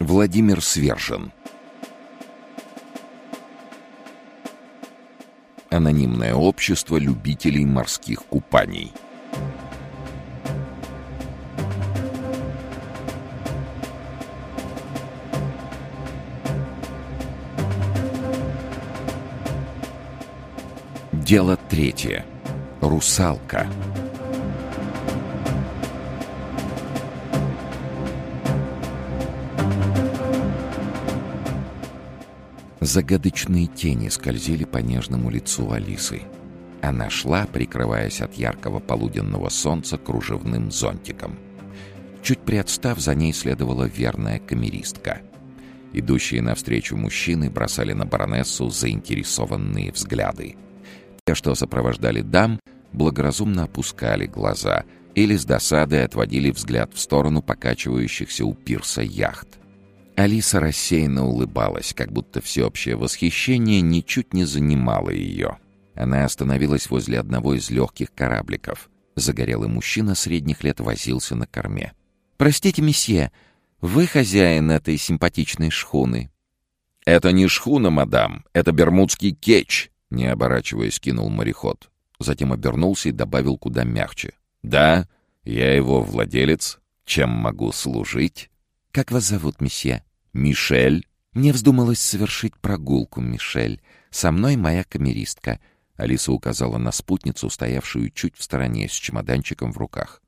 Владимир Свержен Анонимное общество любителей морских купаний Дело третье. Русалка. Загадочные тени скользили по нежному лицу Алисы. Она шла, прикрываясь от яркого полуденного солнца кружевным зонтиком. Чуть приотстав, за ней следовала верная камеристка. Идущие навстречу мужчины бросали на баронессу заинтересованные взгляды — те, что сопровождали дам, благоразумно опускали глаза или с досадой отводили взгляд в сторону покачивающихся у пирса яхт. Алиса рассеянно улыбалась, как будто всеобщее восхищение ничуть не занимало ее. Она остановилась возле одного из легких корабликов. Загорелый мужчина средних лет возился на корме. «Простите, месье, вы хозяин этой симпатичной шхуны?» «Это не шхуна, мадам, это бермудский кетч», не оборачиваясь, кинул мореход. Затем обернулся и добавил куда мягче. «Да, я его владелец. Чем могу служить?» «Как вас зовут, месье?» «Мишель». «Мне вздумалось совершить прогулку, Мишель. Со мной моя камеристка». Алиса указала на спутницу, стоявшую чуть в стороне, с чемоданчиком в руках.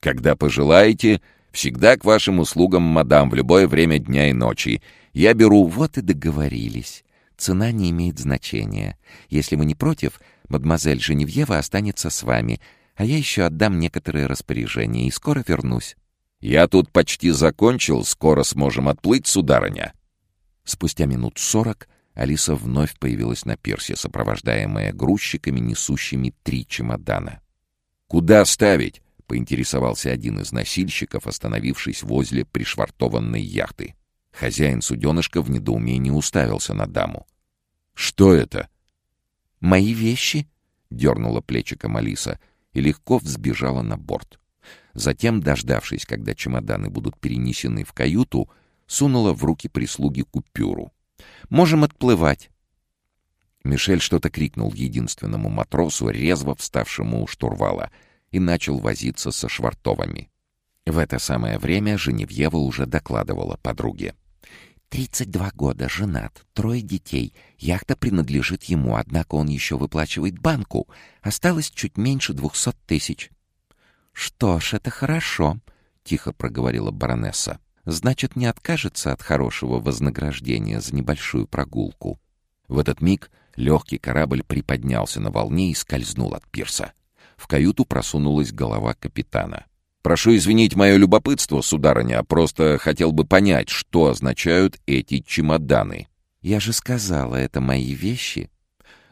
«Когда пожелаете, всегда к вашим услугам, мадам, в любое время дня и ночи. Я беру...» «Вот и договорились. Цена не имеет значения. Если вы не против, мадемуазель Женевьева останется с вами, а я еще отдам некоторые распоряжения и скоро вернусь». «Я тут почти закончил, скоро сможем отплыть, сударыня». Спустя минут сорок Алиса вновь появилась на пирсе, сопровождаемая грузчиками, несущими три чемодана. «Куда ставить?» — поинтересовался один из носильщиков, остановившись возле пришвартованной яхты. Хозяин суденышка в недоумении уставился на даму. «Что это?» «Мои вещи?» — дернула плечиком Алиса и легко взбежала на борт. Затем, дождавшись, когда чемоданы будут перенесены в каюту, сунула в руки прислуги купюру. «Можем отплывать!» Мишель что-то крикнул единственному матросу, резво вставшему у штурвала, и начал возиться со швартовами. В это самое время Женевьева уже докладывала подруге. Тридцать два года, женат, трое детей. Яхта принадлежит ему, однако он еще выплачивает банку. Осталось чуть меньше двухсот тысяч. «Что ж, это хорошо», — тихо проговорила баронесса. «Значит, не откажется от хорошего вознаграждения за небольшую прогулку». В этот миг легкий корабль приподнялся на волне и скользнул от пирса. В каюту просунулась голова капитана. Прошу извинить мое любопытство, сударыня, просто хотел бы понять, что означают эти чемоданы. Я же сказала, это мои вещи.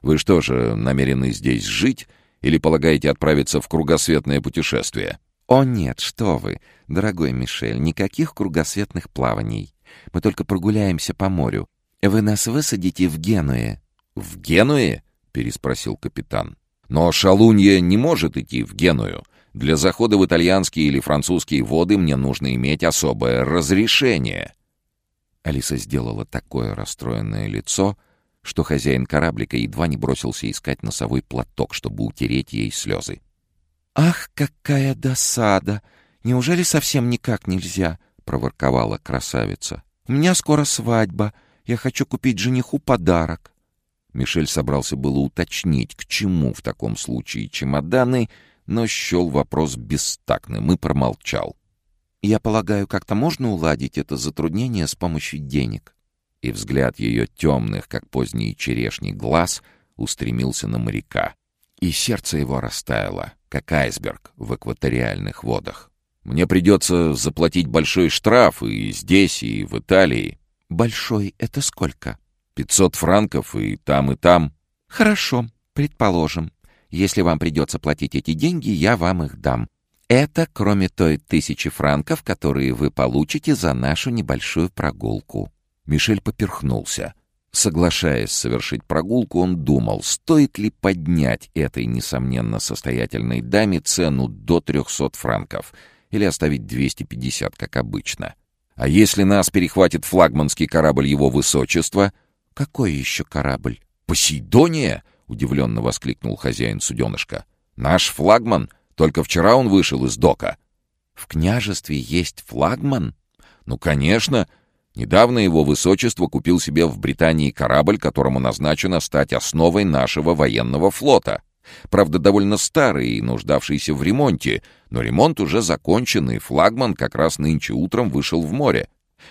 Вы что же, намерены здесь жить или полагаете отправиться в кругосветное путешествие? О нет, что вы, дорогой Мишель, никаких кругосветных плаваний. Мы только прогуляемся по морю. Вы нас высадите в Генуе. В Генуе? переспросил капитан. Но шалунья не может идти в Геную. Для захода в итальянские или французские воды мне нужно иметь особое разрешение». Алиса сделала такое расстроенное лицо, что хозяин кораблика едва не бросился искать носовой платок, чтобы утереть ей слезы. «Ах, какая досада! Неужели совсем никак нельзя?» — проворковала красавица. «У меня скоро свадьба. Я хочу купить жениху подарок». Мишель собрался было уточнить, к чему в таком случае чемоданы, но счел вопрос бестактным и промолчал. «Я полагаю, как-то можно уладить это затруднение с помощью денег?» И взгляд ее темных, как поздние черешни, глаз устремился на моряка. И сердце его растаяло, как айсберг в экваториальных водах. «Мне придется заплатить большой штраф и здесь, и в Италии». «Большой — это сколько?» «Пятьсот франков и там, и там». «Хорошо, предположим. Если вам придется платить эти деньги, я вам их дам. Это кроме той тысячи франков, которые вы получите за нашу небольшую прогулку». Мишель поперхнулся. Соглашаясь совершить прогулку, он думал, стоит ли поднять этой, несомненно, состоятельной даме цену до 300 франков или оставить 250, как обычно. А если нас перехватит флагманский корабль его высочества? Какой еще корабль? Посейдония? Удивленно воскликнул хозяин суденышка. Наш флагман. Только вчера он вышел из дока. В княжестве есть флагман? Ну, конечно. Недавно его высочество купил себе в Британии корабль, которому назначено стать основой нашего военного флота. Правда, довольно старый и нуждавшийся в ремонте, но ремонт уже закончен, и флагман как раз нынче утром вышел в море.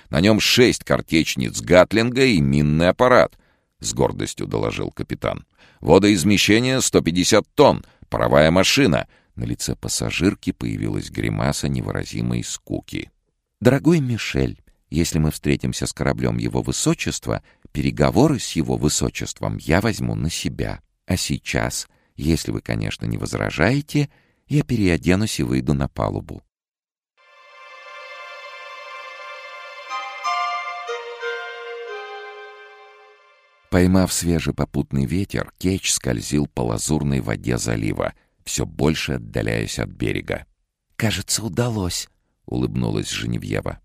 На нем шесть картечниц Гатлинга и минный аппарат, — с гордостью доложил капитан. Водоизмещение 150 тонн, паровая машина. На лице пассажирки появилась гримаса невыразимой скуки. «Дорогой Мишель, если мы встретимся с кораблем Его Высочества, переговоры с Его Высочеством я возьму на себя. А сейчас если вы, конечно, не возражаете, я переоденусь и выйду на палубу. Поймав свежий попутный ветер, Кетч скользил по лазурной воде залива, все больше отдаляясь от берега. «Кажется, удалось», — улыбнулась Женевьева.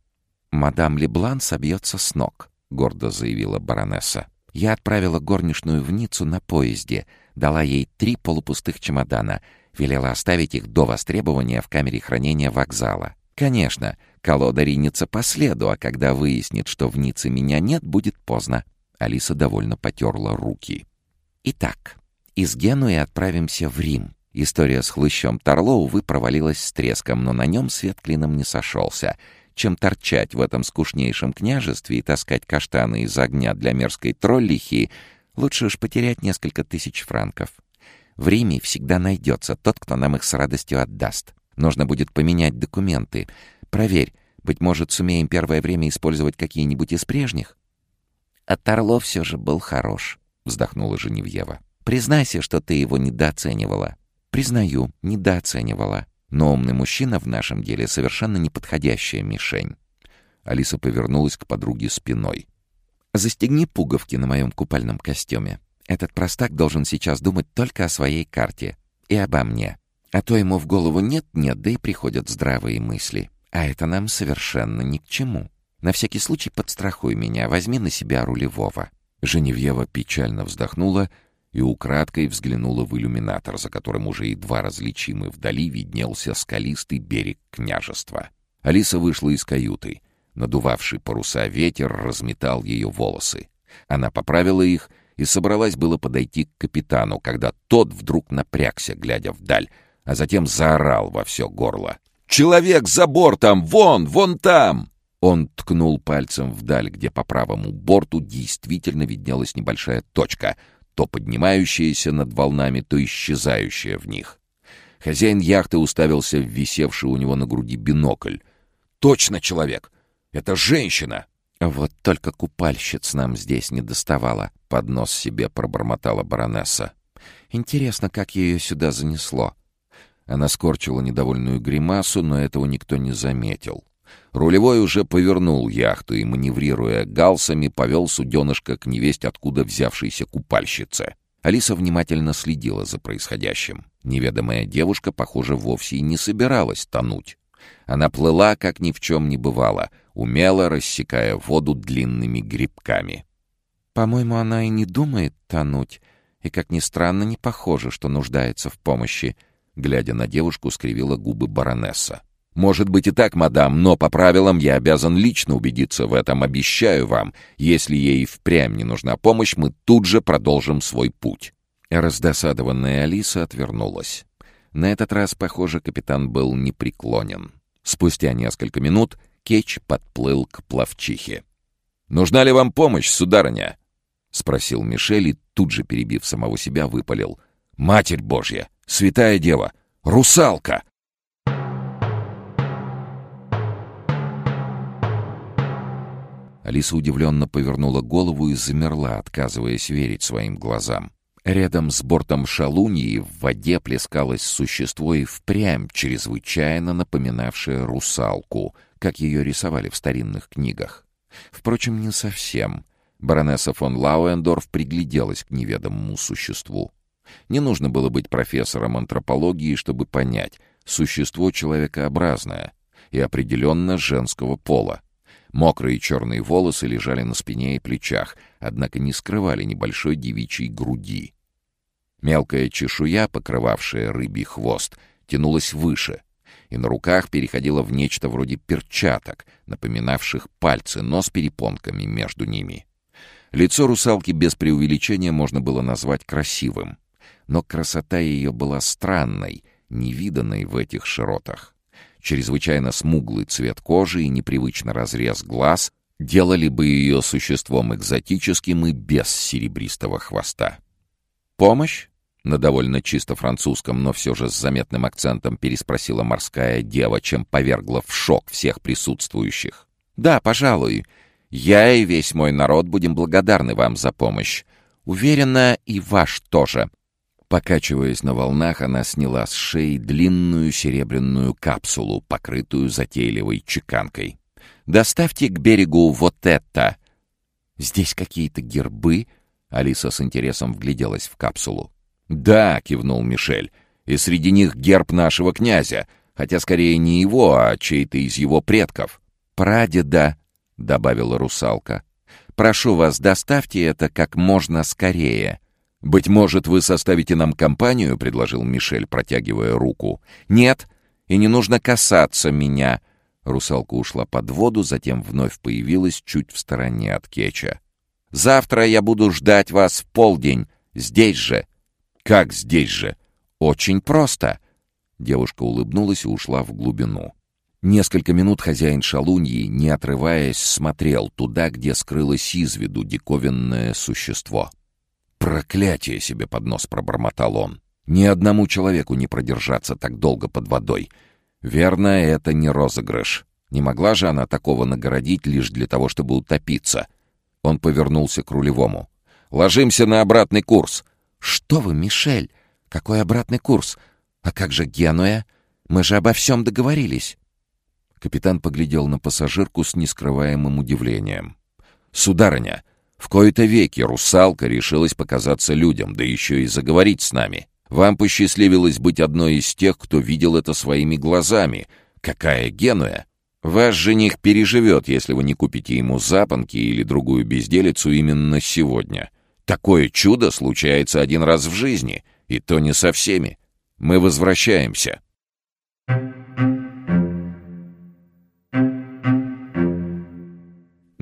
«Мадам Леблан собьется с ног», — гордо заявила баронесса. «Я отправила горничную в Ниццу на поезде, дала ей три полупустых чемодана, велела оставить их до востребования в камере хранения вокзала. Конечно, колода ринется по следу, а когда выяснит, что в Ницце меня нет, будет поздно. Алиса довольно потерла руки. Итак, из Генуи отправимся в Рим. История с хлыщом Торло, увы, провалилась с треском, но на нем свет клином не сошелся. Чем торчать в этом скучнейшем княжестве и таскать каштаны из огня для мерзкой троллихи, Лучше уж потерять несколько тысяч франков. В Риме всегда найдется тот, кто нам их с радостью отдаст. Нужно будет поменять документы. Проверь, быть может, сумеем первое время использовать какие-нибудь из прежних? А Торло все же был хорош, вздохнула Женевьева. Признайся, что ты его недооценивала. Признаю, недооценивала. Но умный мужчина в нашем деле совершенно неподходящая мишень. Алиса повернулась к подруге спиной. Застегни пуговки на моем купальном костюме. Этот простак должен сейчас думать только о своей карте. И обо мне. А то ему в голову нет-нет, да и приходят здравые мысли. А это нам совершенно ни к чему. На всякий случай подстрахуй меня, возьми на себя рулевого». Женевьева печально вздохнула и украдкой взглянула в иллюминатор, за которым уже едва различимый вдали виднелся скалистый берег княжества. Алиса вышла из каюты — Надувавший паруса ветер разметал ее волосы. Она поправила их и собралась было подойти к капитану, когда тот вдруг напрягся, глядя вдаль, а затем заорал во все горло. «Человек за бортом! Вон! Вон там!» Он ткнул пальцем вдаль, где по правому борту действительно виднелась небольшая точка, то поднимающаяся над волнами, то исчезающая в них. Хозяин яхты уставился в висевший у него на груди бинокль. «Точно человек! Это женщина!» «Вот только купальщиц нам здесь не доставало», — под нос себе пробормотала баронесса. «Интересно, как ее сюда занесло?» Она скорчила недовольную гримасу, но этого никто не заметил. Рулевой уже повернул яхту и, маневрируя галсами, повел суденышко к невесть откуда взявшейся купальщице. Алиса внимательно следила за происходящим. Неведомая девушка, похоже, вовсе и не собиралась тонуть. Она плыла, как ни в чем не бывало, умело рассекая воду длинными грибками. «По-моему, она и не думает тонуть, и, как ни странно, не похоже, что нуждается в помощи», глядя на девушку, скривила губы баронесса. «Может быть и так, мадам, но по правилам я обязан лично убедиться в этом, обещаю вам. Если ей впрямь не нужна помощь, мы тут же продолжим свой путь». Раздосадованная Алиса отвернулась. На этот раз, похоже, капитан был непреклонен. Спустя несколько минут Кетч подплыл к плавчихе. «Нужна ли вам помощь, сударыня?» — спросил Мишель и, тут же перебив самого себя, выпалил. «Матерь Божья! Святая Дева! Русалка!» Алиса удивленно повернула голову и замерла, отказываясь верить своим глазам. Рядом с бортом шалуньи в воде плескалось существо и впрямь чрезвычайно напоминавшее русалку, как ее рисовали в старинных книгах. Впрочем, не совсем. Баронесса фон Лауендорф пригляделась к неведомому существу. Не нужно было быть профессором антропологии, чтобы понять, существо человекообразное и определенно женского пола. Мокрые черные волосы лежали на спине и плечах, однако не скрывали небольшой девичьей груди. Мелкая чешуя, покрывавшая рыбий хвост, тянулась выше, и на руках переходила в нечто вроде перчаток, напоминавших пальцы, но с перепонками между ними. Лицо русалки без преувеличения можно было назвать красивым, но красота ее была странной, невиданной в этих широтах. Чрезвычайно смуглый цвет кожи и непривычно разрез глаз делали бы ее существом экзотическим и без серебристого хвоста. «Помощь?» — на довольно чисто французском, но все же с заметным акцентом переспросила морская дева, чем повергла в шок всех присутствующих. «Да, пожалуй. Я и весь мой народ будем благодарны вам за помощь. Уверена, и ваш тоже». Покачиваясь на волнах, она сняла с шеи длинную серебряную капсулу, покрытую затейливой чеканкой. «Доставьте к берегу вот это!» «Здесь какие-то гербы?» Алиса с интересом вгляделась в капсулу. «Да», — кивнул Мишель, — «и среди них герб нашего князя, хотя скорее не его, а чей-то из его предков». «Прадеда», — добавила русалка. «Прошу вас, доставьте это как можно скорее». «Быть может, вы составите нам компанию?» — предложил Мишель, протягивая руку. «Нет, и не нужно касаться меня». Русалка ушла под воду, затем вновь появилась чуть в стороне от Кеча. «Завтра я буду ждать вас в полдень, здесь же». «Как здесь же?» «Очень просто». Девушка улыбнулась и ушла в глубину. Несколько минут хозяин шалуньи, не отрываясь, смотрел туда, где скрылось из виду диковинное существо. «Проклятие себе под нос!» — пробормотал он. «Ни одному человеку не продержаться так долго под водой. Верно, это не розыгрыш. Не могла же она такого нагородить лишь для того, чтобы утопиться?» Он повернулся к рулевому. «Ложимся на обратный курс!» «Что вы, Мишель? Какой обратный курс? А как же Генуя? Мы же обо всем договорились!» Капитан поглядел на пассажирку с нескрываемым удивлением. «Сударыня, в кои-то веки русалка решилась показаться людям, да еще и заговорить с нами. Вам посчастливилось быть одной из тех, кто видел это своими глазами. Какая Генуя! Ваш жених переживет, если вы не купите ему запонки или другую безделицу именно сегодня. Такое чудо случается один раз в жизни, и то не со всеми. Мы возвращаемся.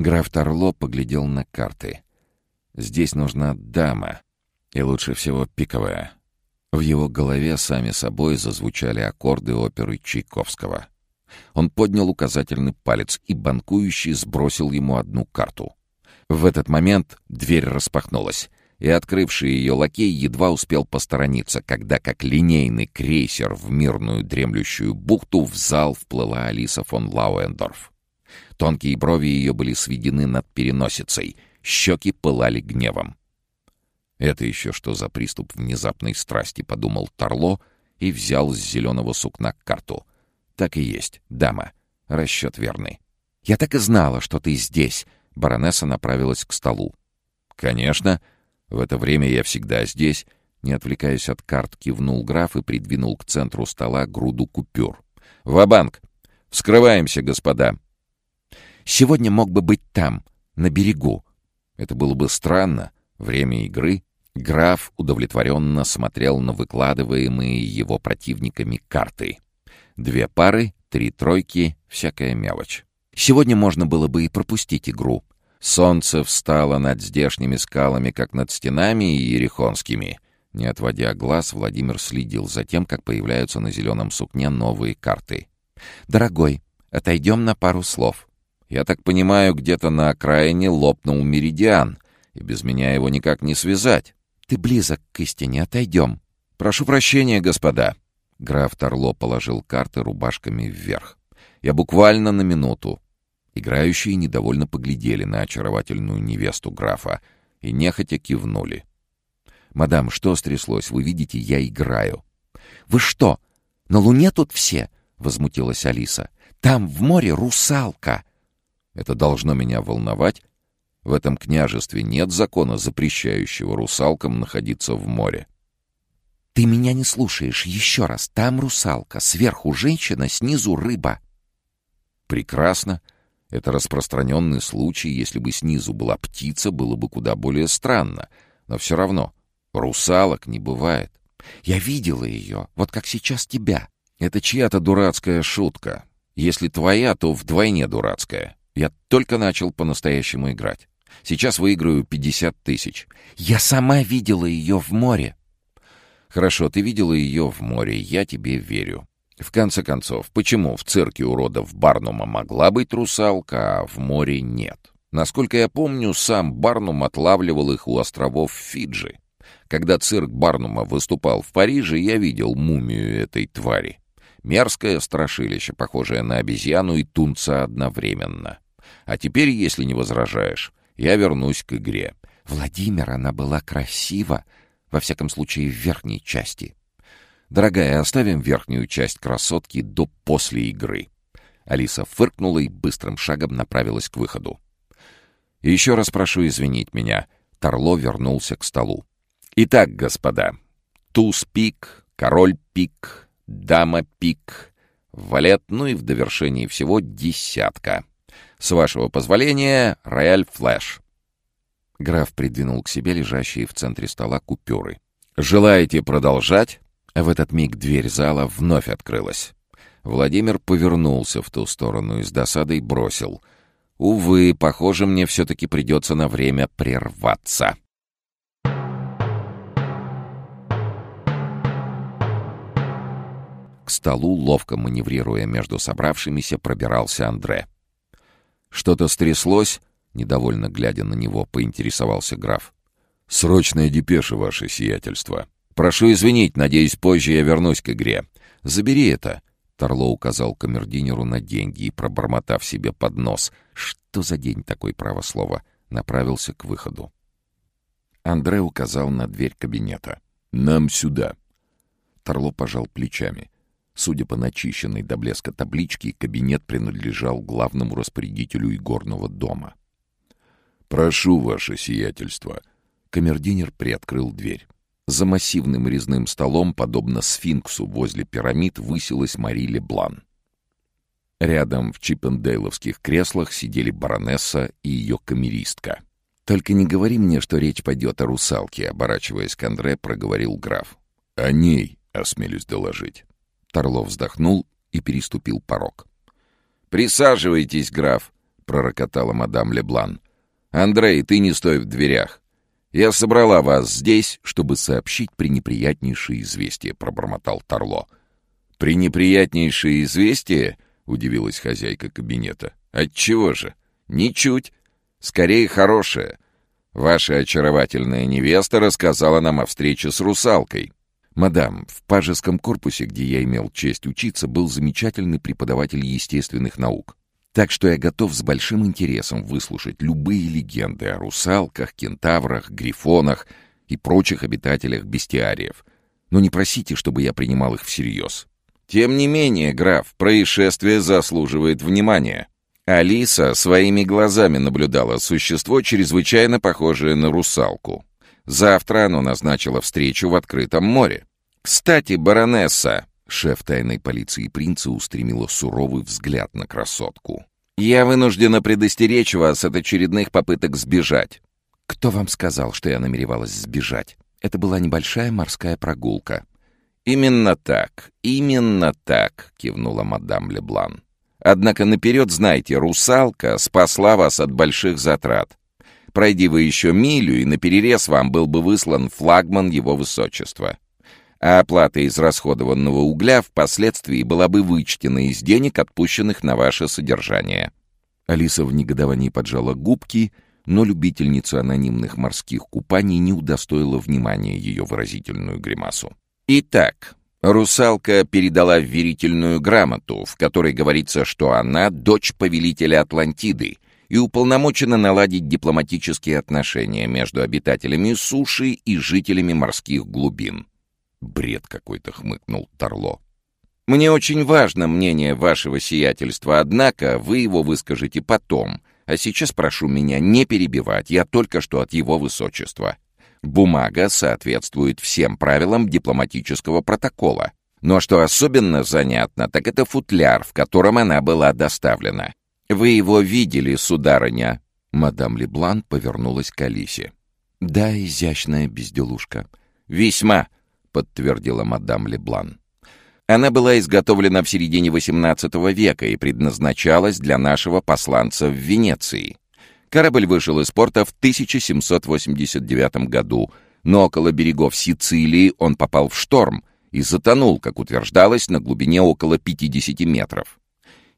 Граф Торло поглядел на карты. Здесь нужна дама, и лучше всего пиковая. В его голове сами собой зазвучали аккорды оперы Чайковского. Он поднял указательный палец, и банкующий сбросил ему одну карту. В этот момент дверь распахнулась, и открывший ее лакей едва успел посторониться, когда, как линейный крейсер в мирную дремлющую бухту, в зал вплыла Алиса фон Лауендорф. Тонкие брови ее были сведены над переносицей, щеки пылали гневом. «Это еще что за приступ внезапной страсти?» — подумал Торло и взял с зеленого сукна карту. «Так и есть, дама. Расчет верный». «Я так и знала, что ты здесь!» — баронесса направилась к столу. «Конечно. В это время я всегда здесь». Не отвлекаясь от карт, кивнул граф и придвинул к центру стола груду купюр. «Ва-банк! Вскрываемся, господа!» Сегодня мог бы быть там, на берегу. Это было бы странно. Время игры. Граф удовлетворенно смотрел на выкладываемые его противниками карты. Две пары, три тройки, всякая мелочь. Сегодня можно было бы и пропустить игру. Солнце встало над здешними скалами, как над стенами и ерехонскими. Не отводя глаз, Владимир следил за тем, как появляются на зеленом сукне новые карты. «Дорогой, отойдем на пару слов. Я так понимаю, где-то на окраине лопнул меридиан, и без меня его никак не связать. Ты близок к истине, отойдем. Прошу прощения, господа. Граф Торло положил карты рубашками вверх. Я буквально на минуту. Играющие недовольно поглядели на очаровательную невесту графа и нехотя кивнули. «Мадам, что стряслось? Вы видите, я играю». «Вы что, на Луне тут все?» — возмутилась Алиса. «Там в море русалка!» Это должно меня волновать. В этом княжестве нет закона, запрещающего русалкам находиться в море. Ты меня не слушаешь. Еще раз. Там русалка, сверху женщина, снизу рыба. Прекрасно. Это распространенный случай, если бы снизу была птица, было бы куда более странно. Но все равно, русалок не бывает. Я видела ее, вот как сейчас тебя. Это чья-то дурацкая шутка. Если твоя, то вдвойне дурацкая. Я только начал по-настоящему играть. Сейчас выиграю 50 тысяч. Я сама видела ее в море. Хорошо, ты видела ее в море, я тебе верю. В конце концов, почему в цирке уродов Барнума могла быть русалка, а в море нет? Насколько я помню, сам Барнум отлавливал их у островов Фиджи. Когда цирк Барнума выступал в Париже, я видел мумию этой твари. Мерзкое страшилище, похожее на обезьяну и тунца одновременно. А теперь, если не возражаешь, я вернусь к игре. Владимир, она была красива, во всяком случае, в верхней части. «Дорогая, оставим верхнюю часть красотки до после игры». Алиса фыркнула и быстрым шагом направилась к выходу. «Еще раз прошу извинить меня». Торло вернулся к столу. «Итак, господа, туз-пик, король-пик, дама-пик, валет, ну и в довершении всего десятка. С вашего позволения, рояль флэш». Граф придвинул к себе лежащие в центре стола купюры. «Желаете продолжать?» В этот миг дверь зала вновь открылась. Владимир повернулся в ту сторону и с досадой бросил. «Увы, похоже, мне все-таки придется на время прерваться». К столу, ловко маневрируя между собравшимися, пробирался Андре. «Что-то стряслось?» — недовольно глядя на него, поинтересовался граф. «Срочная депеша, ваше сиятельство», «Прошу извинить, надеюсь, позже я вернусь к игре. Забери это!» Торло указал камердинеру на деньги и, пробормотав себе под нос, «Что за день такой, право слова?» направился к выходу. Андре указал на дверь кабинета. «Нам сюда!» Торло пожал плечами. Судя по начищенной до блеска табличке, кабинет принадлежал главному распорядителю игорного дома. «Прошу, ваше сиятельство!» Камердинер приоткрыл дверь. За массивным резным столом, подобно сфинксу возле пирамид, высилась Мари Леблан. Рядом в чиппендейловских креслах сидели баронесса и ее камеристка. «Только не говори мне, что речь пойдет о русалке», — оборачиваясь к Андре, проговорил граф. «О ней, осмелюсь доложить». Торлов вздохнул и переступил порог. «Присаживайтесь, граф», — пророкотала мадам Леблан. «Андрей, ты не стой в дверях. «Я собрала вас здесь, чтобы сообщить пренеприятнейшее известие», — пробормотал Торло. «Пренеприятнейшее известие?» — удивилась хозяйка кабинета. «Отчего же? Ничуть. Скорее, хорошее. Ваша очаровательная невеста рассказала нам о встрече с русалкой». «Мадам, в пажеском корпусе, где я имел честь учиться, был замечательный преподаватель естественных наук. Так что я готов с большим интересом выслушать любые легенды о русалках, кентаврах, грифонах и прочих обитателях бестиариев. Но не просите, чтобы я принимал их всерьез. Тем не менее, граф, происшествие заслуживает внимания. Алиса своими глазами наблюдала существо, чрезвычайно похожее на русалку. Завтра оно назначило встречу в открытом море. «Кстати, баронесса», Шеф тайной полиции принца устремила суровый взгляд на красотку. «Я вынуждена предостеречь вас от очередных попыток сбежать». «Кто вам сказал, что я намеревалась сбежать? Это была небольшая морская прогулка». «Именно так, именно так», — кивнула мадам Леблан. «Однако наперед знайте, русалка спасла вас от больших затрат. Пройди вы еще милю, и на перерез вам был бы выслан флагман его высочества а оплата израсходованного угля впоследствии была бы вычтена из денег, отпущенных на ваше содержание». Алиса в негодовании поджала губки, но любительницу анонимных морских купаний не удостоила внимания ее выразительную гримасу. «Итак, русалка передала верительную грамоту, в которой говорится, что она дочь повелителя Атлантиды и уполномочена наладить дипломатические отношения между обитателями суши и жителями морских глубин». Бред какой-то хмыкнул Торло. Мне очень важно мнение вашего сиятельства, однако вы его выскажете потом. А сейчас прошу меня не перебивать, я только что от его высочества. Бумага соответствует всем правилам дипломатического протокола. Но что особенно занятно, так это футляр, в котором она была доставлена. «Вы его видели, сударыня?» Мадам Леблан повернулась к Алисе. «Да, изящная безделушка». «Весьма», — подтвердила мадам Леблан. Она была изготовлена в середине XVIII века и предназначалась для нашего посланца в Венеции. Корабль вышел из порта в 1789 году, но около берегов Сицилии он попал в шторм и затонул, как утверждалось, на глубине около 50 метров.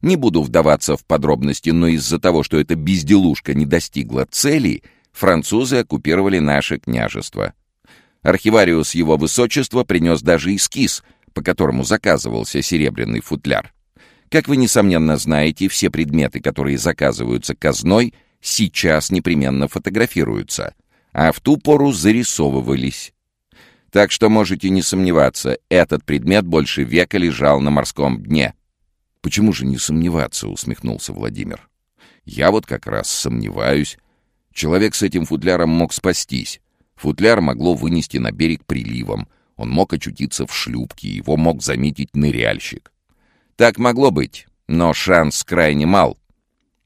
Не буду вдаваться в подробности, но из-за того, что эта безделушка не достигла цели, французы оккупировали наше княжество. Архивариус его высочества принес даже эскиз, по которому заказывался серебряный футляр. Как вы, несомненно, знаете, все предметы, которые заказываются казной, сейчас непременно фотографируются, а в ту пору зарисовывались. Так что можете не сомневаться, этот предмет больше века лежал на морском дне. «Почему же не сомневаться?» — усмехнулся Владимир. «Я вот как раз сомневаюсь. Человек с этим футляром мог спастись. Футляр могло вынести на берег приливом. Он мог очутиться в шлюпке, его мог заметить ныряльщик. Так могло быть, но шанс крайне мал».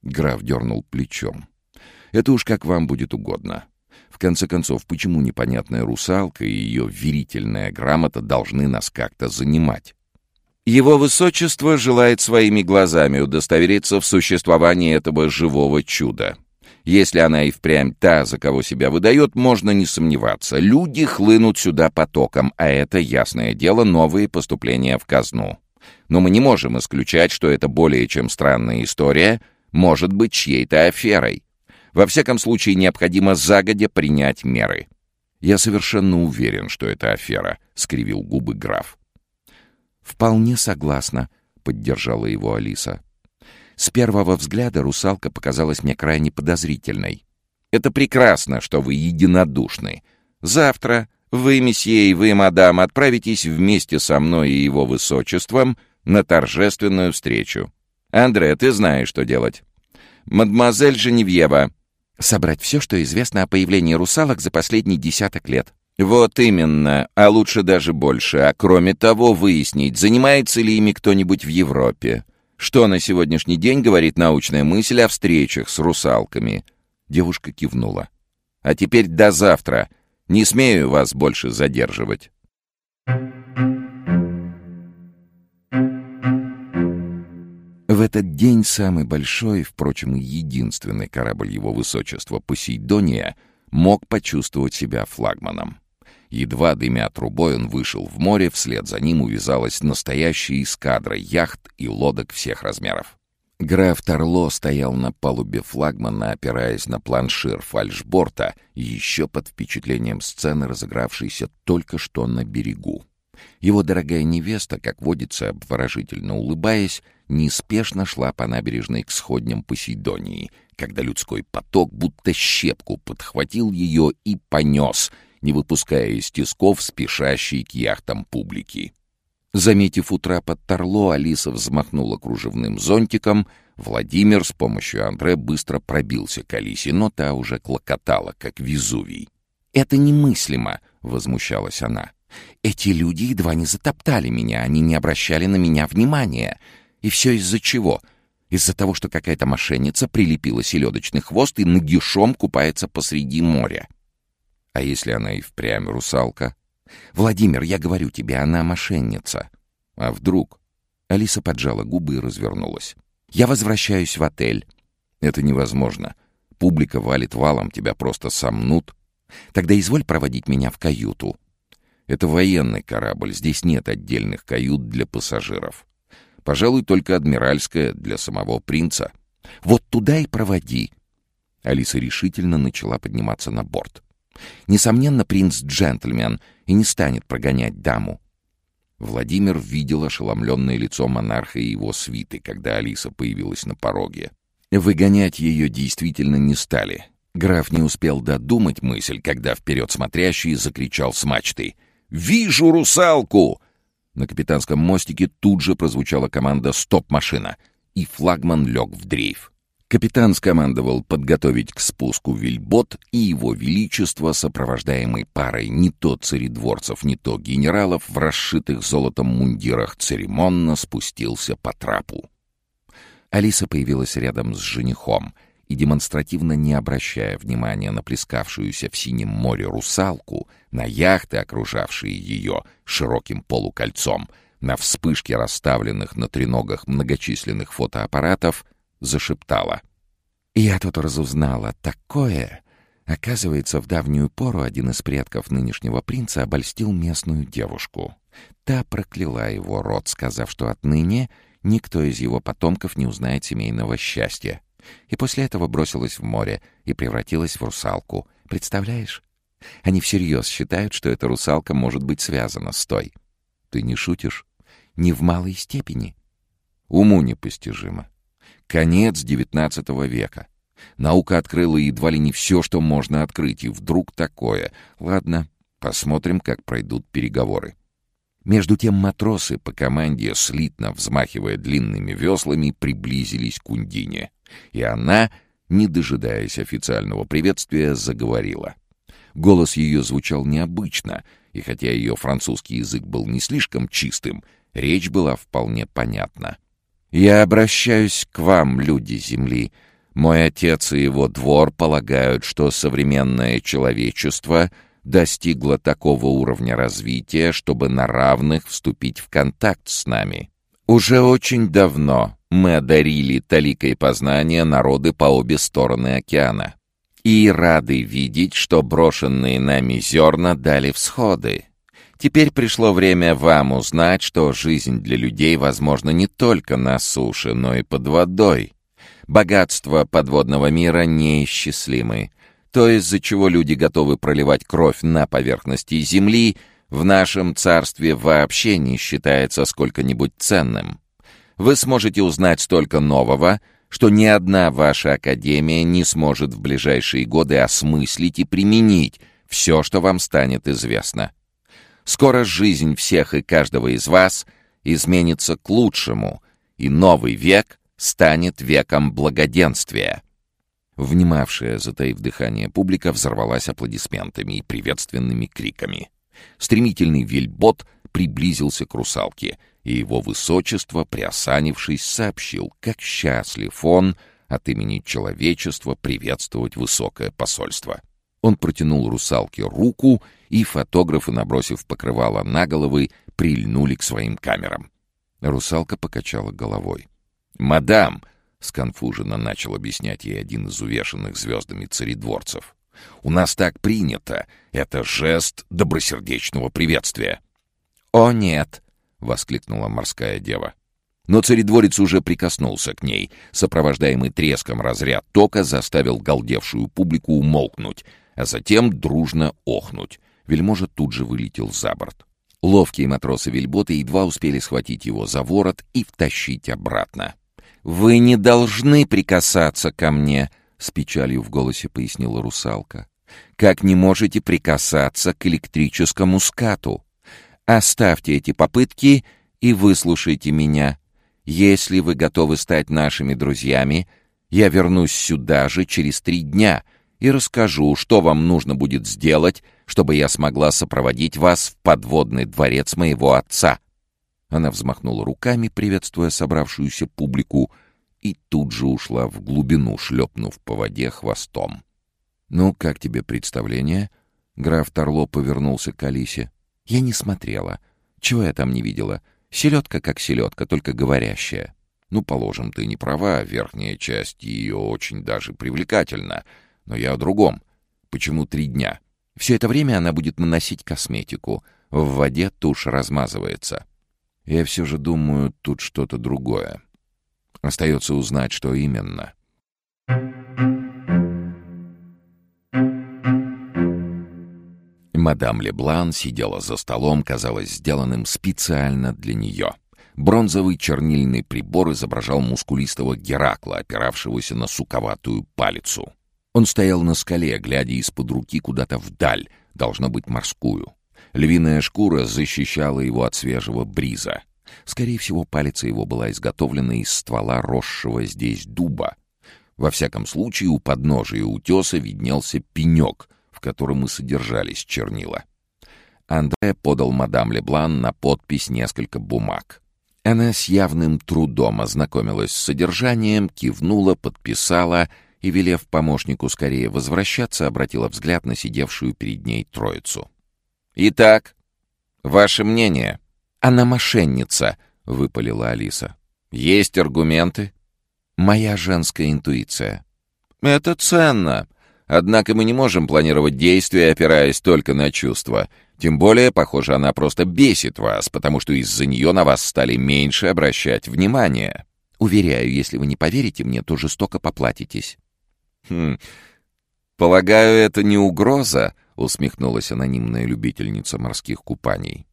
Граф дернул плечом. «Это уж как вам будет угодно. В конце концов, почему непонятная русалка и ее верительная грамота должны нас как-то занимать?» Его высочество желает своими глазами удостовериться в существовании этого живого чуда. Если она и впрямь та, за кого себя выдает, можно не сомневаться. Люди хлынут сюда потоком, а это, ясное дело, новые поступления в казну. Но мы не можем исключать, что это более чем странная история может быть чьей-то аферой. Во всяком случае, необходимо загодя принять меры. «Я совершенно уверен, что это афера», — скривил губы граф. «Вполне согласна», — поддержала его Алиса. С первого взгляда русалка показалась мне крайне подозрительной. «Это прекрасно, что вы единодушны. Завтра вы, месье, и вы, мадам, отправитесь вместе со мной и его высочеством на торжественную встречу. Андре, ты знаешь, что делать. Мадемуазель Женевьева». «Собрать все, что известно о появлении русалок за последний десяток лет», вот именно, а лучше даже больше. А кроме того, выяснить, занимается ли ими кто-нибудь в Европе. Что на сегодняшний день говорит научная мысль о встречах с русалками? Девушка кивнула. А теперь до завтра. Не смею вас больше задерживать. В этот день самый большой, впрочем, единственный корабль его высочества Посейдония мог почувствовать себя флагманом. Едва дымя трубой, он вышел в море, вслед за ним увязалась настоящая эскадра яхт и лодок всех размеров. Граф Торло стоял на палубе флагмана, опираясь на планшир фальшборта, еще под впечатлением сцены, разыгравшейся только что на берегу. Его дорогая невеста, как водится, обворожительно улыбаясь, неспешно шла по набережной к сходням Посейдонии, когда людской поток будто щепку подхватил ее и понес — не выпуская из тисков спешащей к яхтам публики. Заметив утра под Торло, Алиса взмахнула кружевным зонтиком. Владимир с помощью Андре быстро пробился к Алисе, но та уже клокотала, как Везувий. «Это немыслимо!» — возмущалась она. «Эти люди едва не затоптали меня, они не обращали на меня внимания. И все из-за чего? Из-за того, что какая-то мошенница прилепила селедочный хвост и нагишом купается посреди моря. А если она и впрямь русалка? Владимир, я говорю тебе, она мошенница. А вдруг? Алиса поджала губы и развернулась. Я возвращаюсь в отель. Это невозможно. Публика валит валом, тебя просто сомнут. Тогда изволь проводить меня в каюту. Это военный корабль, здесь нет отдельных кают для пассажиров. Пожалуй, только адмиральская для самого принца. Вот туда и проводи. Алиса решительно начала подниматься на борт. Несомненно, принц джентльмен и не станет прогонять даму. Владимир видел ошеломленное лицо монарха и его свиты, когда Алиса появилась на пороге. Выгонять ее действительно не стали. Граф не успел додумать мысль, когда вперед смотрящий закричал с мачты. «Вижу русалку!» На капитанском мостике тут же прозвучала команда «Стоп-машина!» и флагман лег в дрейф. Капитан скомандовал подготовить к спуску вельбот, и его величество, сопровождаемый парой не то царедворцев, не то генералов в расшитых золотом мундирах, церемонно спустился по трапу. Алиса появилась рядом с женихом и, демонстративно не обращая внимания на плескавшуюся в синем море русалку, на яхты, окружавшие ее широким полукольцом, на вспышке расставленных на треногах многочисленных фотоаппаратов, зашептала. «Я тут разузнала такое!» Оказывается, в давнюю пору один из предков нынешнего принца обольстил местную девушку. Та прокляла его род, сказав, что отныне никто из его потомков не узнает семейного счастья. И после этого бросилась в море и превратилась в русалку. Представляешь? Они всерьез считают, что эта русалка может быть связана с той. Ты не шутишь? Не в малой степени. Уму непостижимо. Конец XIX века. Наука открыла едва ли не все, что можно открыть, и вдруг такое. Ладно, посмотрим, как пройдут переговоры. Между тем матросы по команде, слитно взмахивая длинными веслами, приблизились к Ундине. И она, не дожидаясь официального приветствия, заговорила. Голос ее звучал необычно, и хотя ее французский язык был не слишком чистым, речь была вполне понятна. «Я обращаюсь к вам, люди Земли. Мой отец и его двор полагают, что современное человечество — достигла такого уровня развития, чтобы на равных вступить в контакт с нами. Уже очень давно мы одарили таликой познания народы по обе стороны океана. И рады видеть, что брошенные нами зерна дали всходы. Теперь пришло время вам узнать, что жизнь для людей возможна не только на суше, но и под водой. Богатства подводного мира неисчислимы. То, из-за чего люди готовы проливать кровь на поверхности Земли, в нашем царстве вообще не считается сколько-нибудь ценным. Вы сможете узнать столько нового, что ни одна ваша академия не сможет в ближайшие годы осмыслить и применить все, что вам станет известно. Скоро жизнь всех и каждого из вас изменится к лучшему, и новый век станет веком благоденствия. Внимавшая, затаив дыхание, публика взорвалась аплодисментами и приветственными криками. Стремительный вельбот приблизился к русалке, и его высочество, приосанившись, сообщил, как счастлив он от имени человечества приветствовать высокое посольство. Он протянул русалке руку, и фотографы, набросив покрывало на головы, прильнули к своим камерам. Русалка покачала головой. «Мадам!» Сконфуженно начал объяснять ей один из увешанных звездами царедворцев. «У нас так принято. Это жест добросердечного приветствия». «О, нет!» — воскликнула морская дева. Но царедворец уже прикоснулся к ней. Сопровождаемый треском разряд тока заставил галдевшую публику умолкнуть, а затем дружно охнуть. Вельможа тут же вылетел за борт. Ловкие матросы вельбота едва успели схватить его за ворот и втащить обратно. «Вы не должны прикасаться ко мне», — с печалью в голосе пояснила русалка. «Как не можете прикасаться к электрическому скату? Оставьте эти попытки и выслушайте меня. Если вы готовы стать нашими друзьями, я вернусь сюда же через три дня и расскажу, что вам нужно будет сделать, чтобы я смогла сопроводить вас в подводный дворец моего отца». Она взмахнула руками, приветствуя собравшуюся публику, и тут же ушла в глубину, шлепнув по воде хвостом. «Ну, как тебе представление?» Граф Торло повернулся к Алисе. «Я не смотрела. Чего я там не видела? Селедка как селедка, только говорящая. Ну, положим, ты не права, верхняя часть ее очень даже привлекательна. Но я о другом. Почему три дня? Все это время она будет наносить косметику. В воде тушь размазывается. Я все же думаю, тут что-то другое. Остается узнать, что именно. Мадам Леблан сидела за столом, казалось сделанным специально для нее. Бронзовый чернильный прибор изображал мускулистого Геракла, опиравшегося на суковатую палицу. Он стоял на скале, глядя из-под руки куда-то вдаль, должно быть морскую. Львиная шкура защищала его от свежего бриза. Скорее всего, палец его была изготовлена из ствола росшего здесь дуба. Во всяком случае, у подножия утеса виднелся пенек, в котором и содержались чернила. Андре подал мадам Леблан на подпись несколько бумаг. Она с явным трудом ознакомилась с содержанием, кивнула, подписала и, велев помощнику скорее возвращаться, обратила взгляд на сидевшую перед ней троицу. «Итак, ваше мнение?» «Она мошенница», — выпалила Алиса. «Есть аргументы?» «Моя женская интуиция». «Это ценно. Однако мы не можем планировать действия, опираясь только на чувства. Тем более, похоже, она просто бесит вас, потому что из-за нее на вас стали меньше обращать внимание. Уверяю, если вы не поверите мне, то жестоко поплатитесь». «Хм, полагаю, это не угроза?» — усмехнулась анонимная любительница морских купаний.